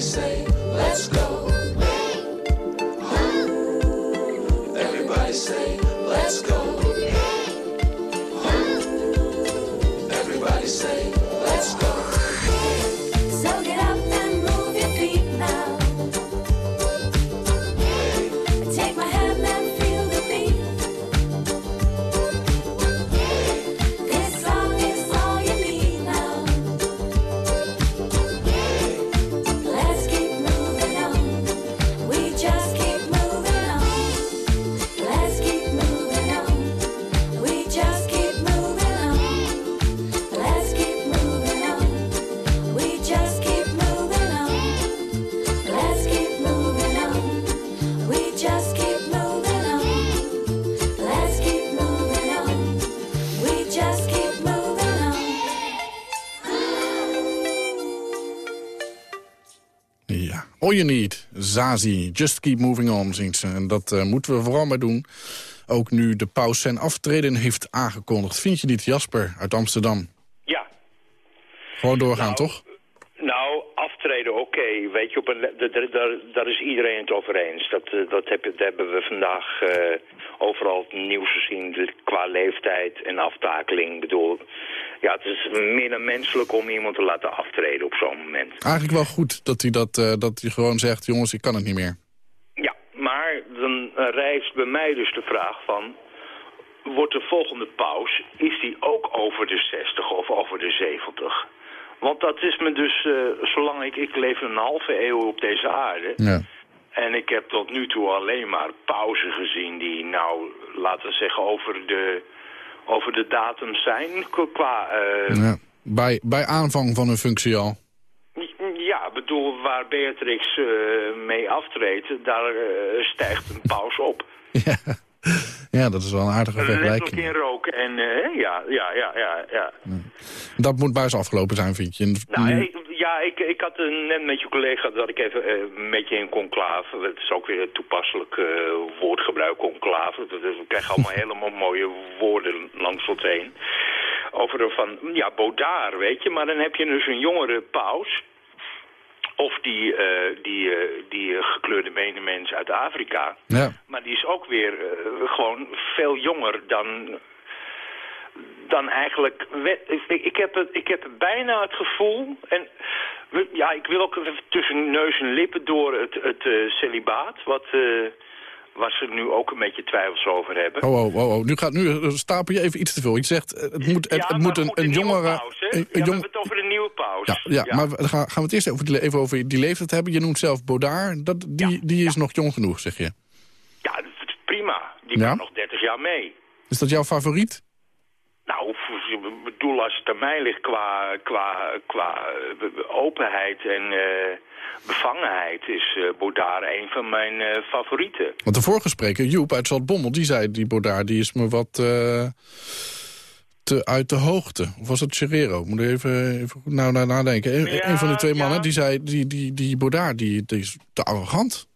Say, let's go. You need, Zazie, just keep moving on, zingt ze. En dat eh, moeten we vooral maar doen. Ook nu de paus zijn aftreden heeft aangekondigd. Vind je niet, Jasper, uit Amsterdam? Ja, Gewoon doorgaan, toch? nou, aftreden, oké. Weet je, op een, daar- daar- daar is iedereen het over eens. Dat, eh, dat, heb, dat hebben we vandaag eh, overal het nieuws gezien. Qua leeftijd en aftakeling. Ik bedoel, ja, het is meer dan menselijk om iemand te laten aftreden op zo'n moment. Eigenlijk wel goed dat hij, dat, eh, dat hij gewoon zegt... jongens, ik kan het niet meer. Ja, maar dan rijst bij mij dus de vraag van... wordt de volgende paus, is die ook over de 60 of over de 70? Want dat is me dus, eh, zolang ik, ik leef een halve eeuw op deze aarde... Ja. En ik heb tot nu toe alleen maar pauzen gezien die nou, laten we zeggen, over de, over de datum zijn qua... eh, Ja. Bij, bij aanvang van hun functie al. Ja, ik bedoel, waar Beatrix eh, mee aftreedt, daar eh, stijgt een paus op. Ja, dat is wel een aardige Letterlijk vergelijking. in rook en ja, ja, ja, ja, ja. Dat moet buis afgelopen zijn, vind je? Nou, Nu- ik, ja, ik, ik had net met je collega dat ik even eh, met je in conclave. Het is ook weer een toepasselijk eh, woordgebruik, conclave. Dus we krijgen allemaal helemaal mooie woorden langs ons heen. Over van, ja, Baudard, weet je. Maar dan heb je dus een jongere paus. Of die, eh, die, die gekleurde menemens uit Afrika. Ja. Maar die is ook weer gewoon veel jonger dan, dan eigenlijk... Ik, heb het, ik heb bijna het gevoel... En ja, ik wil ook even tussen neus en lippen door het, het eh, celibaat... Wat, eh, waar ze nu ook een beetje twijfels over hebben. Oh, oh, oh, oh. Nu, gaat, nu eh, stapel je even iets te veel. Je zegt, het moet, het, Ja, het moet een, een jongere... paus, hè? een- een ja, we hebben het over de nieuwe paus. ja, ja, maar we- gaan, gaan we het eerst over die, even over die leeftijd hebben. Je noemt zelf Baudard. Dat, die, die is nog jong genoeg, zeg je. Ja, dat is prima. Die kan nog 30 jaar mee. Is dat jouw favoriet? Nou, ik bedoel, als het aan mij ligt qua, qua, qua eh, openheid en eh, bevangenheid... is eh Baudard een van mijn favorieten. Want de vorige spreker, Joep uit Zaltbommel, die zei... die Baudard die is me wat te uit de hoogte. Of was het Ferrero? Moet ik even, even goed nou, naar nadenken. Een, Ja, een van die twee ja. mannen, die zei... die, die, die Baudard die, die is te arrogant.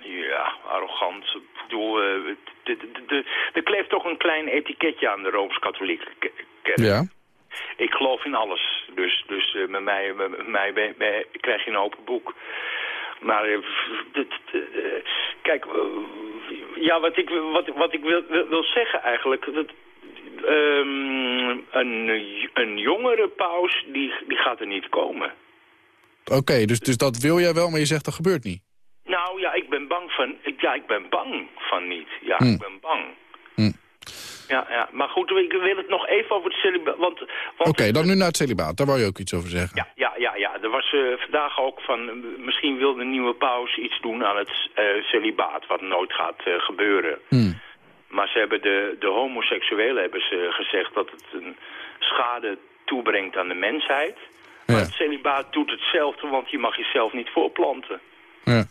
Ja, arrogant. Ik bedoel, eh, de- de- de- er kleeft toch een klein etiketje aan de Rooms-Katholieke ke- kerk. Ja. Ik geloof in alles. Dus, dus eh, met mij, met mij krijg je een open boek. Maar eh, eh, kijk, ja, wat ik, wat, wat ik wil, wil, wil zeggen eigenlijk... Dat, ehm, een, een jongere paus, die, die gaat er niet komen. Oké, dus, dus dat wil jij wel, maar je zegt dat gebeurt niet. Nou ja, ik ben bang van... Ja, ik ben bang van niet. Ja, ik ben bang. Hm. Ja, ja, maar goed, ik wil het nog even over het celibaat. Want, want Oké, dan nu naar het celibaat. Daar wou je ook iets over zeggen. Ja, ja, ja, ja. Er was eh, vandaag ook van... eh, misschien wil de nieuwe paus iets doen aan het eh, celibaat... wat nooit gaat gebeuren. Hm. Maar ze hebben de, de homoseksuelen hebben ze gezegd... dat het een schade toebrengt aan de mensheid. Maar het celibaat doet hetzelfde... want je mag jezelf niet voorplanten. Ja.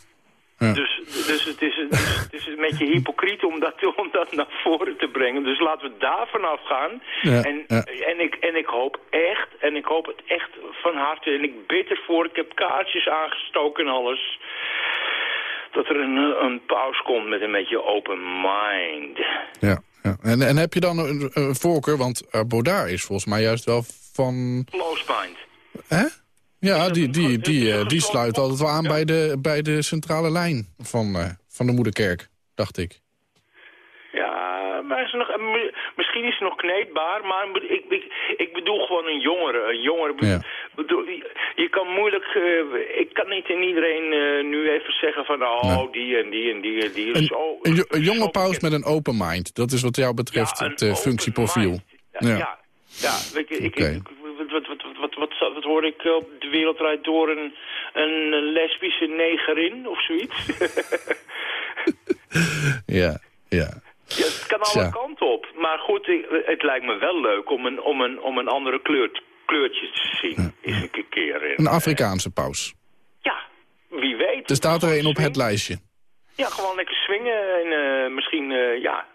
Ja. Dus, dus het, is, het, is, het is een beetje hypocriet om dat, om dat naar voren te brengen. Dus laten we daar vanaf gaan. Ja, en, ja. en, ik, en ik hoop echt, en ik hoop het echt van harte, en ik bid ervoor, ik heb kaartjes aangestoken en alles, dat er een, een paus komt met een beetje open mind. Ja, ja. En, en heb je dan een, een voorkeur? Want Baudard is volgens mij juist wel van... Close mind. Hè? Ja, die, die, die, eh, die sluit altijd wel aan bij de, bij de centrale lijn van, eh, van de moederkerk, dacht ik. Ja, maar is nog, eh, mi- misschien is het nog kneedbaar, maar ik, ik, ik bedoel gewoon een jongere. Een jongere Ja. bedoel, je, kan moeilijk, ik kan niet in iedereen nu even zeggen van, oh, die en die en die en die. Een, zo, een, jo- een jonge paus met een open mind. Dat is wat jou betreft Ja, het functieprofiel. Ja, Ja. weet je, ik, ik, wat, wat, wat, wat, hoorde ik op de wereldrijd door een, een lesbische negerin of zoiets? Ja, ja. Ja, het kan alle kanten op. Maar goed, het lijkt me wel leuk om een, om een, om een andere kleur, kleurtje te zien. Eens een keer. En, Een Afrikaanse paus. wie weet. Er staat er een op het lijstje. Ja, gewoon lekker swingen en eh, misschien, eh, ja...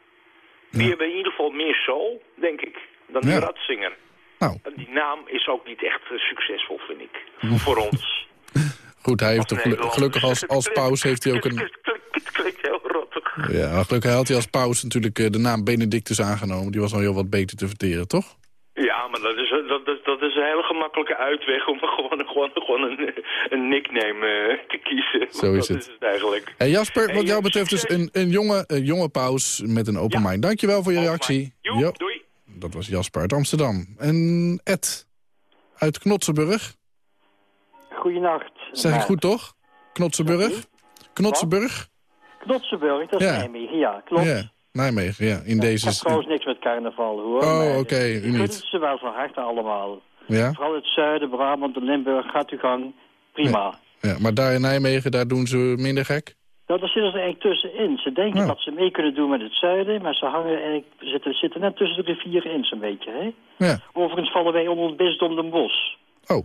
Die hebben in ieder geval meer soul, denk ik, dan die Ja. Nou. En die naam is ook niet echt eh, succesvol, vind ik. Voor ons. Goed, hij heeft gelu- gelukkig als, als paus heeft hij ook een... Het klinkt heel rottig. Ja, gelukkig had hij als paus natuurlijk eh, de naam Benedictus aangenomen. Die was al heel wat beter te verteren, toch? Ja, maar dat is, dat, dat, dat is een hele gemakkelijke uitweg om gewoon, gewoon, gewoon een, een nickname eh, te kiezen. Zo is dat het. is het eigenlijk. Hey Jasper, wat jou betreft dus een, een, jonge, een jonge paus met een open mind. Dankjewel voor je reactie. Jo. doei. Dat was Jasper uit Amsterdam. En Ed uit Knotsenburg. Goedenacht. Zeg ik goed, toch? Knotsenburg? Knotsenburg? Knotsenburg, dat is Ja. Nijmegen, ja, klopt. Ja, Nijmegen, ja. In Ik deze... heb trouwens niks met carnaval, hoor. Oh, oké, u ik niet. het ze wel van harte allemaal. Ja? Vooral het zuiden, Brabant en Limburg, gaat uw gang. Prima. ja? Maar daar in Nijmegen, daar doen ze minder gek? Nou, daar zitten ze eigenlijk tussenin. Ze denken dat ze mee kunnen doen met het zuiden, maar ze hangen eigenlijk, zitten, zitten net tussen de rivieren in, zo'n beetje. Hè? Ja. Overigens vallen wij onder het bisdom Den Bosch. Oh,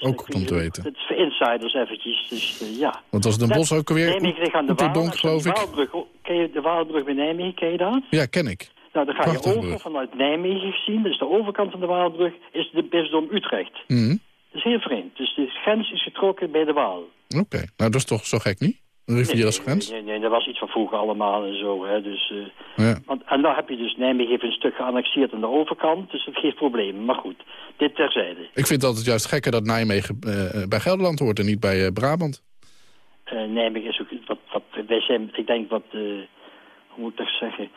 ook goed om te weten. Het is voor insiders eventjes, dus eh, ja. Want was Den Bosch ook alweer Nijmegen ligt aan de Waal. als geloof de ik? Waalbrug, ken je de Waalbrug bij Nijmegen, ken je dat? Ja, ken ik. Nou, dan ga je over brug. vanuit Nijmegen gezien. Dus de overkant van de Waalbrug is de bisdom Utrecht. Mhm. Dat is heel vreemd. Dus de grens is getrokken bij de Waal. Oké, nou dat is toch zo gek niet? Een rivier als grens? Nee, nee, nee, dat was iets van vroeger allemaal en zo. Hè. Dus, eh, Ja. want, en dan heb je dus Nijmegen heeft een stuk geannexeerd aan de overkant. Dus dat geeft problemen. Maar goed, dit terzijde. Ik vind het altijd juist gekker dat Nijmegen eh, bij Gelderland hoort en niet bij eh, Brabant. Eh, Nijmegen is ook wat, wat wij zijn, ik denk wat, eh, hoe moet ik dat zeggen,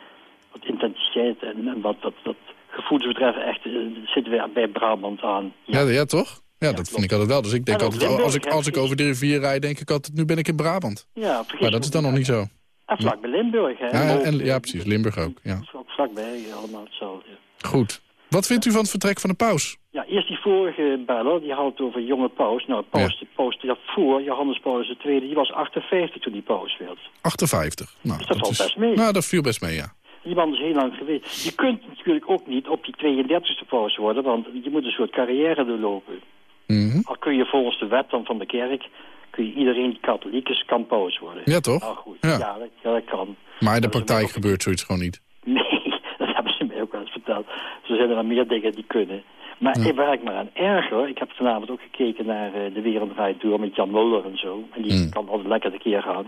wat intensiteit en, en wat, wat, wat gevoelens betreft echt, eh, zitten we bij Brabant aan. Ja, ja, toch? Ja, dat vind ik altijd wel. Dus ik denk altijd, als ik, Limburg, als ik over de rivier rijd, denk ik altijd, nu ben ik in Brabant. Ja, Maar dat is dan nog niet zo. En vlak bij Limburg, hè. Ja, en, ja precies, Limburg ook. Ja. Ook vlakbij, allemaal hetzelfde. Goed. Wat vindt u van het vertrek van de paus? Ja, eerst die vorige beller, die had het over jonge paus. Nou, paus, de paus die daarvoor, Johannes Paulus II, die was 58 toen die paus werd. 58. Nou, Dus dat valt best mee. Nou, dat viel best mee, ja. Die man is heel lang geweest. Je kunt natuurlijk ook niet op die 32e paus worden, want je moet een soort carrière doorlopen. Mhm. Al kun je volgens de wet dan van de kerk, kun je iedereen die katholiek is, kan paus worden. Ja, toch? Nou goed, Ja. ja, dat, ja, dat kan. Maar in de praktijk gebeurt zoiets gewoon niet. Nee, dat hebben ze mij ook wel eens verteld. Zo zijn er dan meer dingen die kunnen. Maar ik waar ik me aan erger, ik heb vanavond ook gekeken naar eh, De Wereld Draait Door met Jan Mulder en zo. En die kan altijd lekker tekeer gaan.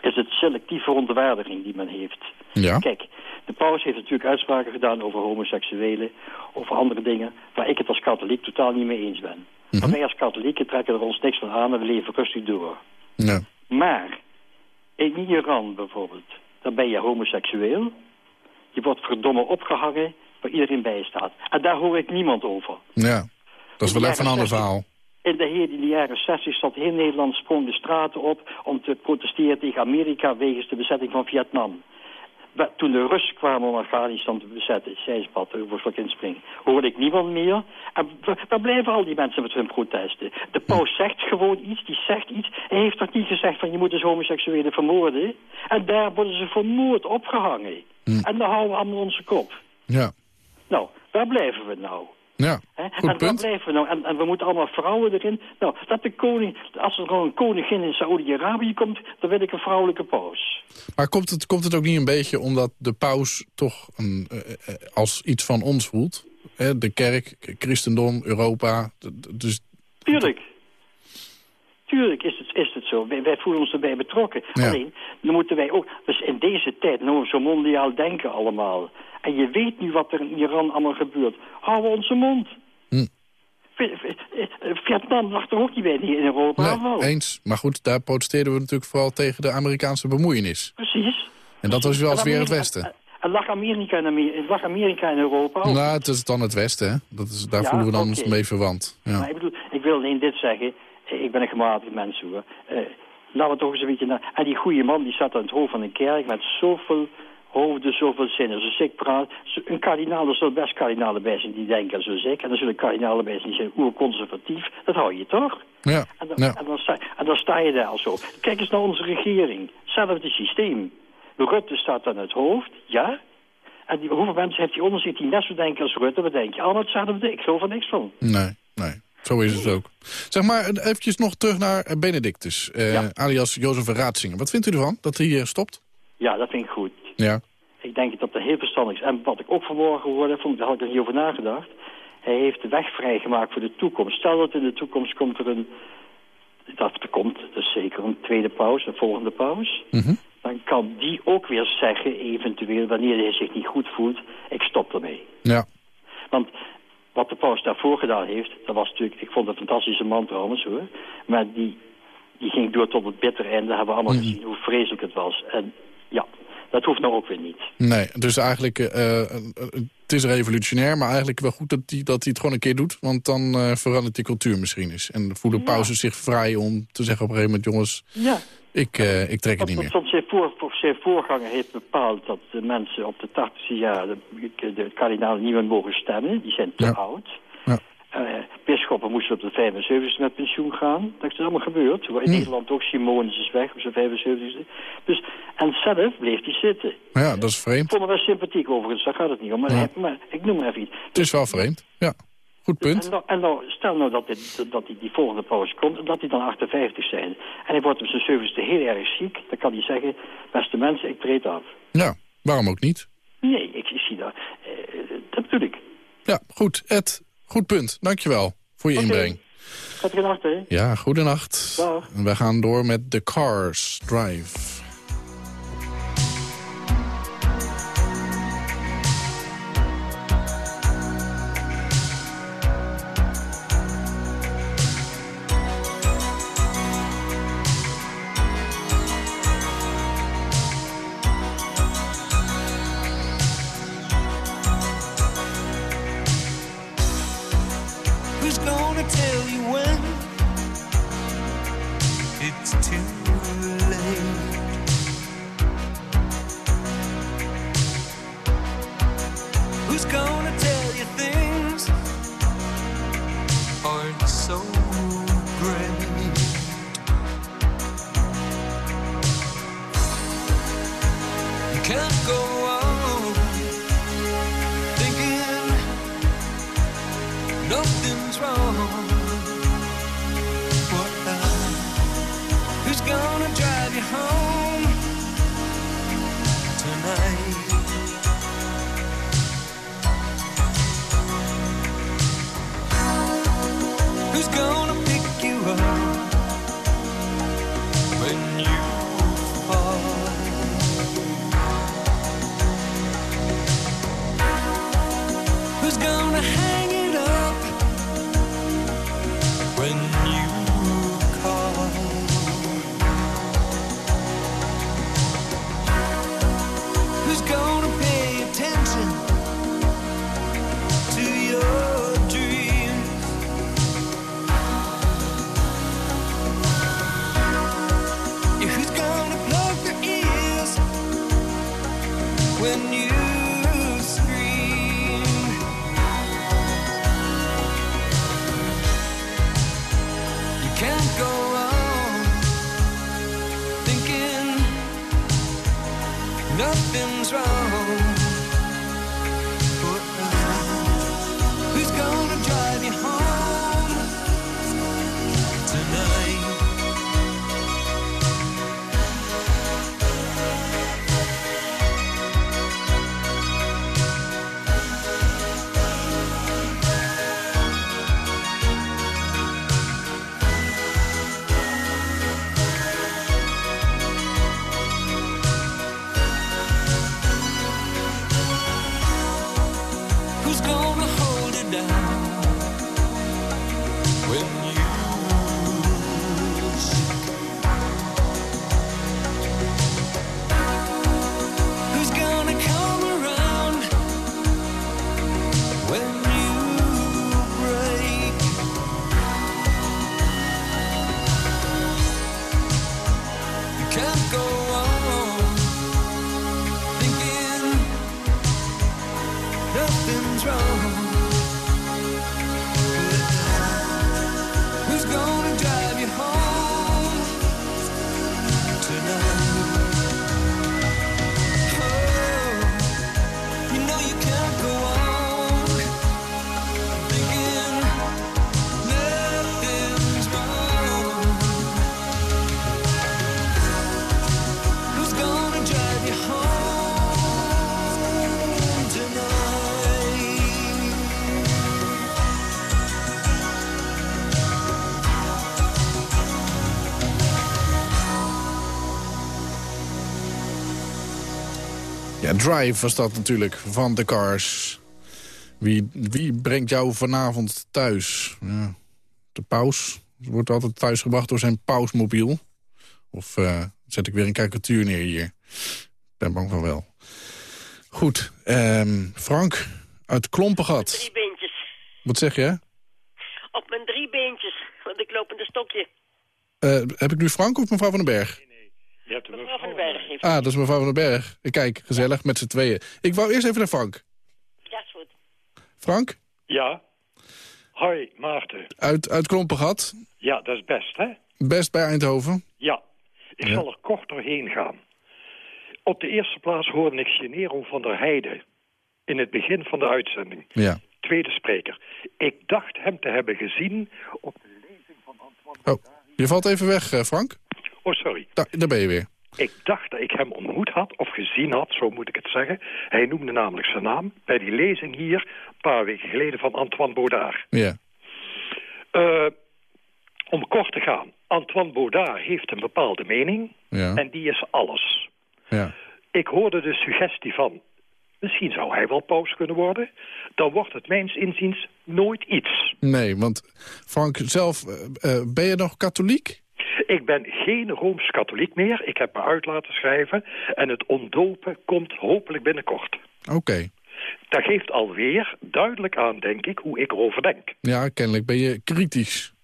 Is het selectieve verontwaardiging die men heeft. Ja. Kijk, de paus heeft natuurlijk uitspraken gedaan over homoseksuelen, over andere dingen, waar ik het als katholiek totaal niet mee eens ben. Maar wij als katholieken trekken er ons niks van aan en we leven rustig door. Ja. Maar in Iran bijvoorbeeld, dan ben je homoseksueel. Je wordt verdomme opgehangen waar iedereen bij staat. En daar hoor ik niemand over. Ja. Dat is wel even een ander verhaal. In de, heer- in de jaren 60 zat heel Nederland sprong de straten op om te protesteren tegen Amerika wegens de bezetting van Vietnam. Toen de Russen kwamen om Afghanistan te bezetten, zei ze wat, over wat inspringen, hoorde ik niemand meer. En wa- waar blijven al die mensen met hun protesten? De paus zegt gewoon iets, die zegt iets. Hij heeft toch niet gezegd van je moet dus homoseksuelen vermoorden? En daar worden ze vermoord, opgehangen. En dan houden we allemaal onze kop. Ja. Nou, waar blijven we nou? Ja. Goed en punt. blijven we nou? En, en we moeten allemaal vrouwen erin. Nou, dat de koning, als er gewoon een koningin in Saoedi-Arabië komt, dan wil ik een vrouwelijke paus. Maar komt het, komt het ook niet een beetje omdat de paus toch een, eh, eh, als iets van ons voelt? Hè, de kerk, christendom, Europa. Dus, Tuurlijk. Tuurlijk is het, is het zo. Wij, wij voelen ons erbij betrokken. Ja. Alleen, dan moeten wij ook... Dus in deze tijd, nou, zo mondiaal denken allemaal. En je weet nu wat er in Iran allemaal gebeurt. Houden we onze mond. Hm. Eh, Vietnam lag er ook niet bij in Europa. Nee, eens. Maar goed, daar protesteerden we natuurlijk vooral tegen de Amerikaanse bemoeienis. Precies. En dat was wel eens En weer het Westen. En lag Amerika lag in Europa ook? Nou, het is dan het Westen, hè. Dat is, daar Ja, voelen we dan ons mee verwant. Ja. Maar ik, bedoel, ik wil alleen dit zeggen. Eh, Ik ben een gematigd mens hoor. Eh, laten we toch eens een beetje naar... En die goede man die zat aan het hoofd van een kerk met zoveel hoofden, zoveel zinnen. Zoals ik praat, een kardinaal, er zullen best kardinalen bij zijn die denken zoals ik. En er zullen kardinalen bij zijn die zijn oerconservatief. Dat hou je toch? Ja, En dan, ja. en, dan sta, en dan sta je daar al zo. Kijk eens naar onze regering. Hetzelfde systeem. Rutte staat aan het hoofd, ja. En die, hoeveel mensen heeft hij onder zich die net zo denken als Rutte? Wat denk je? Allemaal hetzelfde. Ik geloof er niks van. Nee, nee. Zo is het ook. Zeg maar, eventjes nog terug naar Benedictus, eh, alias Jozef Ratzinger. Wat vindt u ervan, dat hij eh, stopt? Ja, dat vind ik goed. Ja. Ik denk dat dat heel verstandig is. En wat ik ook vanmorgen hoorde, vond, daar had ik er niet over nagedacht. Hij heeft de weg vrijgemaakt voor de toekomst. Stel dat in de toekomst komt er een... Dat er komt dus zeker een tweede pauze, een volgende pauze. Mhm. Dan kan die ook weer zeggen, eventueel, wanneer hij zich niet goed voelt... ik stop ermee. Ja. Want wat de paus daarvoor gedaan heeft, dat was natuurlijk... Ik vond het een fantastische man trouwens hoor. Maar die, die ging door tot het bittere einde. Hebben we allemaal gezien hoe vreselijk het was. En ja, dat hoeft nou ook weer niet. Nee, dus eigenlijk, eh, het is revolutionair, maar eigenlijk wel goed dat hij dat het gewoon een keer doet. Want dan eh, verandert die cultuur misschien eens. En voelen pauzes zich vrij om te zeggen op een gegeven moment, jongens, Ja. Ik, eh, ik trek het niet meer. zijn, voor, zijn voorganger heeft bepaald dat de mensen op de 80 jaar de, de kardinalen niet meer mogen stemmen. Die zijn te Ja. oud. Ja. Eh, bisschoppen moesten op de 75 met pensioen gaan. Dat is allemaal gebeurd. In Hm. Nederland ook, Simonus is weg op zijn 75 Dus, en zelf bleef hij zitten. Ja, dat is Ik vreemd. vond hem wel sympathiek overigens, daar gaat het niet om. Maar, Ja. hij- maar ik noem maar even iets. Het is wel vreemd, ja. Goed punt. En, nou, en nou, stel nou dat, dit, dat die, die volgende pauze komt en dat die dan 58 zijn. En hij wordt op zijn 70ste heel erg ziek. Dan kan hij zeggen, beste mensen, ik treed af. Ja, waarom ook niet? Nee, ik, zie dat. eh, dat bedoel ik. Ja, goed. Ed, goed punt. Dankjewel voor je inbreng. Gaat er nacht, hè? Ja, goedenacht. Dag. En wij gaan door met The Cars Drive. Drive was dat natuurlijk, van de Cars. Wie, wie brengt jou vanavond thuis? Ja, de paus. Wordt altijd thuisgebracht door zijn pausmobiel. Of eh, zet ik weer een karikatuur neer hier? Ik ben bang van wel. Goed, ehm, Frank uit Klompengat. Drie beentjes. Wat zeg je? Op mijn drie beentjes, want ik loop in een stokje. Eh, heb ik nu Frank of mevrouw van den Berg? Mevrouw van den Berg Ah, dat is mevrouw van den Berg. Kijk, gezellig, met z'n tweeën. Ik wou eerst even naar Frank. Ja, is goed. Frank, Ja. Hoi, Maarten. uit, uit Klompengat. Ja, dat is best, hè? Best bij Eindhoven. Ja. Ik Ja. zal er kort doorheen gaan. Op de eerste plaats hoorde ik Genero van der Heijden. In het begin van de uitzending. Ja. Tweede spreker. Ik dacht hem te hebben gezien op de lezing van Antoine... Oh, je valt even weg, eh, Frank. Oh, sorry. Da- daar ben je weer. Ik dacht dat ik hem ontmoet had, of gezien had, zo moet ik het zeggen. Hij noemde namelijk zijn naam bij die lezing hier... een paar weken geleden van Antoine Baudard. Ja. Eh, om kort te gaan. Antoine Baudard heeft een bepaalde mening. Ja. En die is alles. Ja. Ik hoorde de suggestie van... misschien zou hij wel paus kunnen worden. Dan wordt het mijns inziens nooit iets. Nee, want Frank zelf, eh, eh, ben je nog katholiek? Ik ben geen Rooms-katholiek meer. Ik heb me uit laten schrijven. En het ontdopen komt hopelijk binnenkort. Oké. Dat geeft alweer duidelijk aan, denk ik, hoe ik erover denk. Ja, kennelijk ben je kritisch.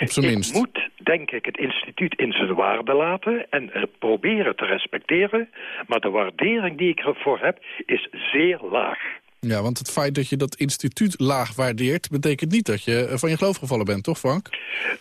Op zijn ik minst. moet, denk ik, het instituut in zijn waarde laten... en proberen te respecteren. Maar de waardering die ik ervoor heb, is zeer laag. Ja, want het feit dat je dat instituut laag waardeert... betekent niet dat je eh, van je geloof gevallen bent, toch Frank?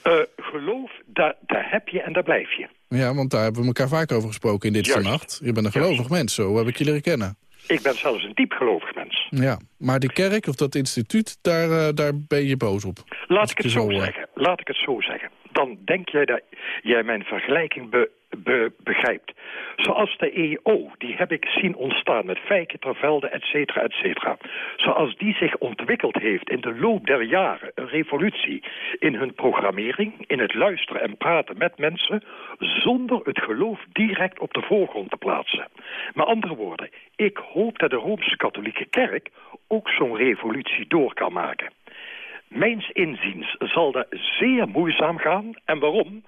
Eh, geloof, daar, daar heb je en daar blijf je. Ja, want daar hebben we elkaar vaak over gesproken in dit Juist. vannacht. Je bent een gelovig mens, zo heb ik je leren kennen. Ik ben zelfs een diepgelovig mens. Ja, maar die kerk of dat instituut, daar, eh, daar ben je boos op. Laat ik het zo zeggen. Laat ik het zo zeggen. Dan denk jij dat jij mijn vergelijking be- be- begrijpt. Zoals de EO, die heb ik zien ontstaan met Fijke Tervelde, et cetera, et cetera. Zoals die zich ontwikkeld heeft in de loop der jaren, een revolutie in hun programmering, in het luisteren en praten met mensen, zonder het geloof direct op de voorgrond te plaatsen. Met andere woorden, ik hoop dat de Rooms-Katholieke Kerk ook zo'n revolutie door kan maken. Mijns inziens zal dat zeer moeizaam gaan. En waarom?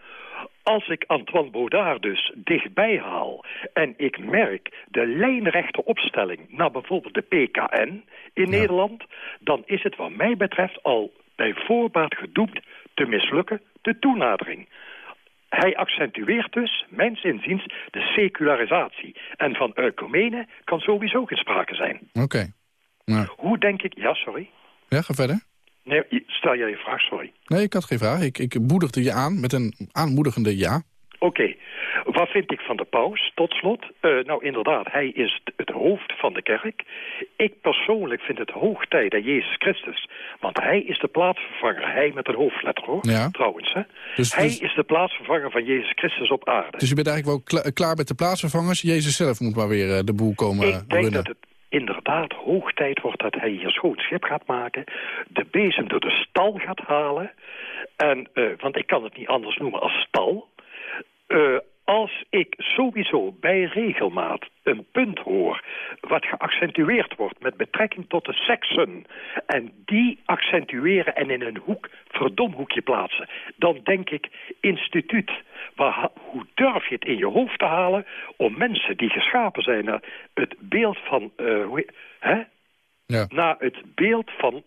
Als ik Antoine Baudard dus dichtbij haal... en ik merk de lijnrechte opstelling naar bijvoorbeeld de PKN in Nederland... dan is het wat mij betreft al bij voorbaat gedoemd te mislukken, de toenadering. Hij accentueert dus, mijns inziens, de secularisatie. En van ecumene kan sowieso geen sprake zijn. Oké. Nou, Hoe denk ik... Ja, sorry. ja, ga verder. Nee, stel jij je vraag, sorry. Nee, ik had geen vraag. Ik, ik moedigde je aan met een aanmoedigende ja. Oké, wat vind ik van de paus, tot slot? Eh, nou, inderdaad, hij is het hoofd van de kerk. Ik persoonlijk vind het hoog tijd dat Jezus Christus... want hij is de plaatsvervanger, hij met een hoofdletter, hoor, Ja. trouwens. Hè? Dus- hij dus- is de plaatsvervanger van Jezus Christus op aarde. Dus je bent eigenlijk wel kla- klaar met de plaatsvervangers. Jezus zelf moet maar weer eh, de boel komen Ik denk runnen. dat het inderdaad hoog tijd wordt dat hij hier schoon schip gaat maken. De bezem door de stal gaat halen. En, eh, want ik kan het niet anders noemen als stal. Eh, als ik sowieso bij regelmaat een punt hoor... wat geaccentueerd wordt met betrekking tot de seksen... en die accentueren en in een hoek, verdomhoekje plaatsen... dan denk ik, instituut, waar, hoe durf je het in je hoofd te halen... om mensen die geschapen zijn naar het beeld van... eh, hè? Ja. Naar het beeld van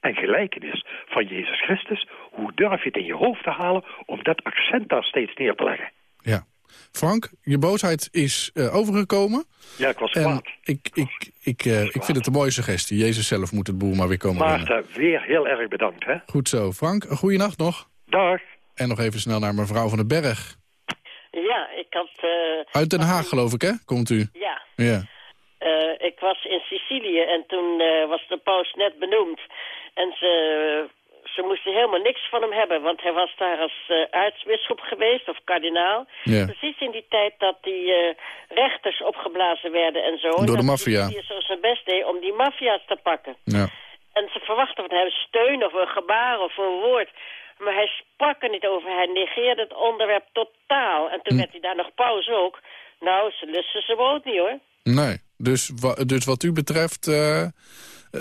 en gelijkenis van Jezus Christus... hoe durf je het in je hoofd te halen om dat accent daar steeds neer te leggen? Ja. Frank, je boosheid is eh, overgekomen. Ja, ik was En kwaad. ik, ik, ik, eh, ik vind het een mooie suggestie. Jezus zelf moet het boel maar weer komen. Maarten, weer heel erg bedankt, hè? Goed zo. Frank, een goede nacht nog. Dag. En nog even snel naar mevrouw van den Berg. Ja, ik had... eh, Uit Den Haag, geloof ik, hè? Komt u? Ja, Ja. eh, ik was in Sicilië en toen eh, was de paus net benoemd. En ze, ze moesten helemaal niks van hem hebben, want hij was daar als eh aartsbisschop geweest, of kardinaal. Ja. Precies in die tijd dat die eh, rechters opgeblazen werden en zo. Door de maffia. Sicilië zo zijn best deed om die maffia's te pakken. Ja. En ze verwachten van hem steun of een gebaar of een woord. Maar hij sprak er niet over. Hij negeerde het onderwerp totaal. En toen Hm. werd hij daar nog paus ook. Nou, ze lusten ze brood niet hoor. Nee. Dus, wa- dus wat u betreft, eh,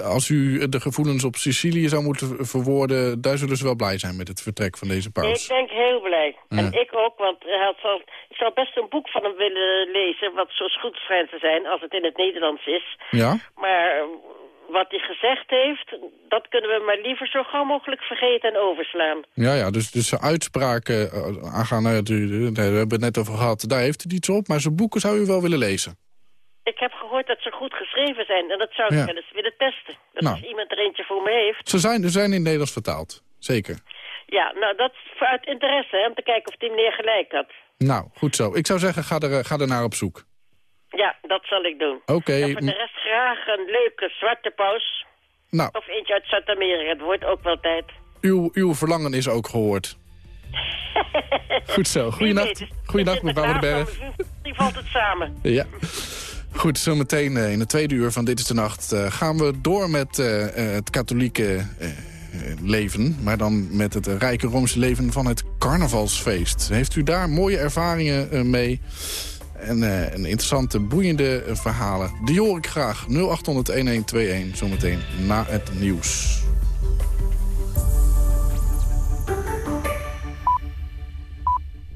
als u de gevoelens op Sicilië zou moeten verwoorden... daar zullen ze wel blij zijn met het vertrek van deze paus. Ik denk heel blij. Ja. En ik ook, want hij ik zou best een boek van hem willen lezen... wat zo goed schijnt te zijn, als het in het Nederlands is. Ja? Maar eh, wat hij gezegd heeft, dat kunnen we maar liever zo gauw mogelijk vergeten en overslaan. Ja, ja, dus, dus zijn uitspraken eh, aangaan... Nou, nee, we hebben het net over gehad, daar heeft hij iets op... maar zijn boeken zou u wel willen lezen. Ik heb gehoord dat ze goed geschreven zijn en dat zou ik Ja. wel eens willen testen. Dat Nou. als iemand er eentje voor me heeft. Ze zijn, ze zijn in het Nederlands vertaald, zeker. Ja, nou dat is uit interesse, hè, om te kijken of die meneer gelijk had. Nou, goed zo. Ik zou zeggen, ga er, eh, ga er naar op zoek. Ja, dat zal ik doen. Oké, En voor de rest graag een leuke zwarte paus. Nou. Of eentje uit Zuid-Amerika, het wordt ook wel tijd. Uw, uw verlangen is ook gehoord. Goed zo. Goeienacht, Goeienacht mevrouw den Berg. Die valt het samen. Ja. Goed, zometeen eh, in het tweede uur van Dit is de Nacht... eh, gaan we door met eh, het katholieke leven... maar dan met het rijke Roomse leven van het carnavalsfeest. Heeft u daar mooie ervaringen mee? En, interessante, boeiende verhalen. Die hoor ik graag. 0800-1121, zometeen na het nieuws.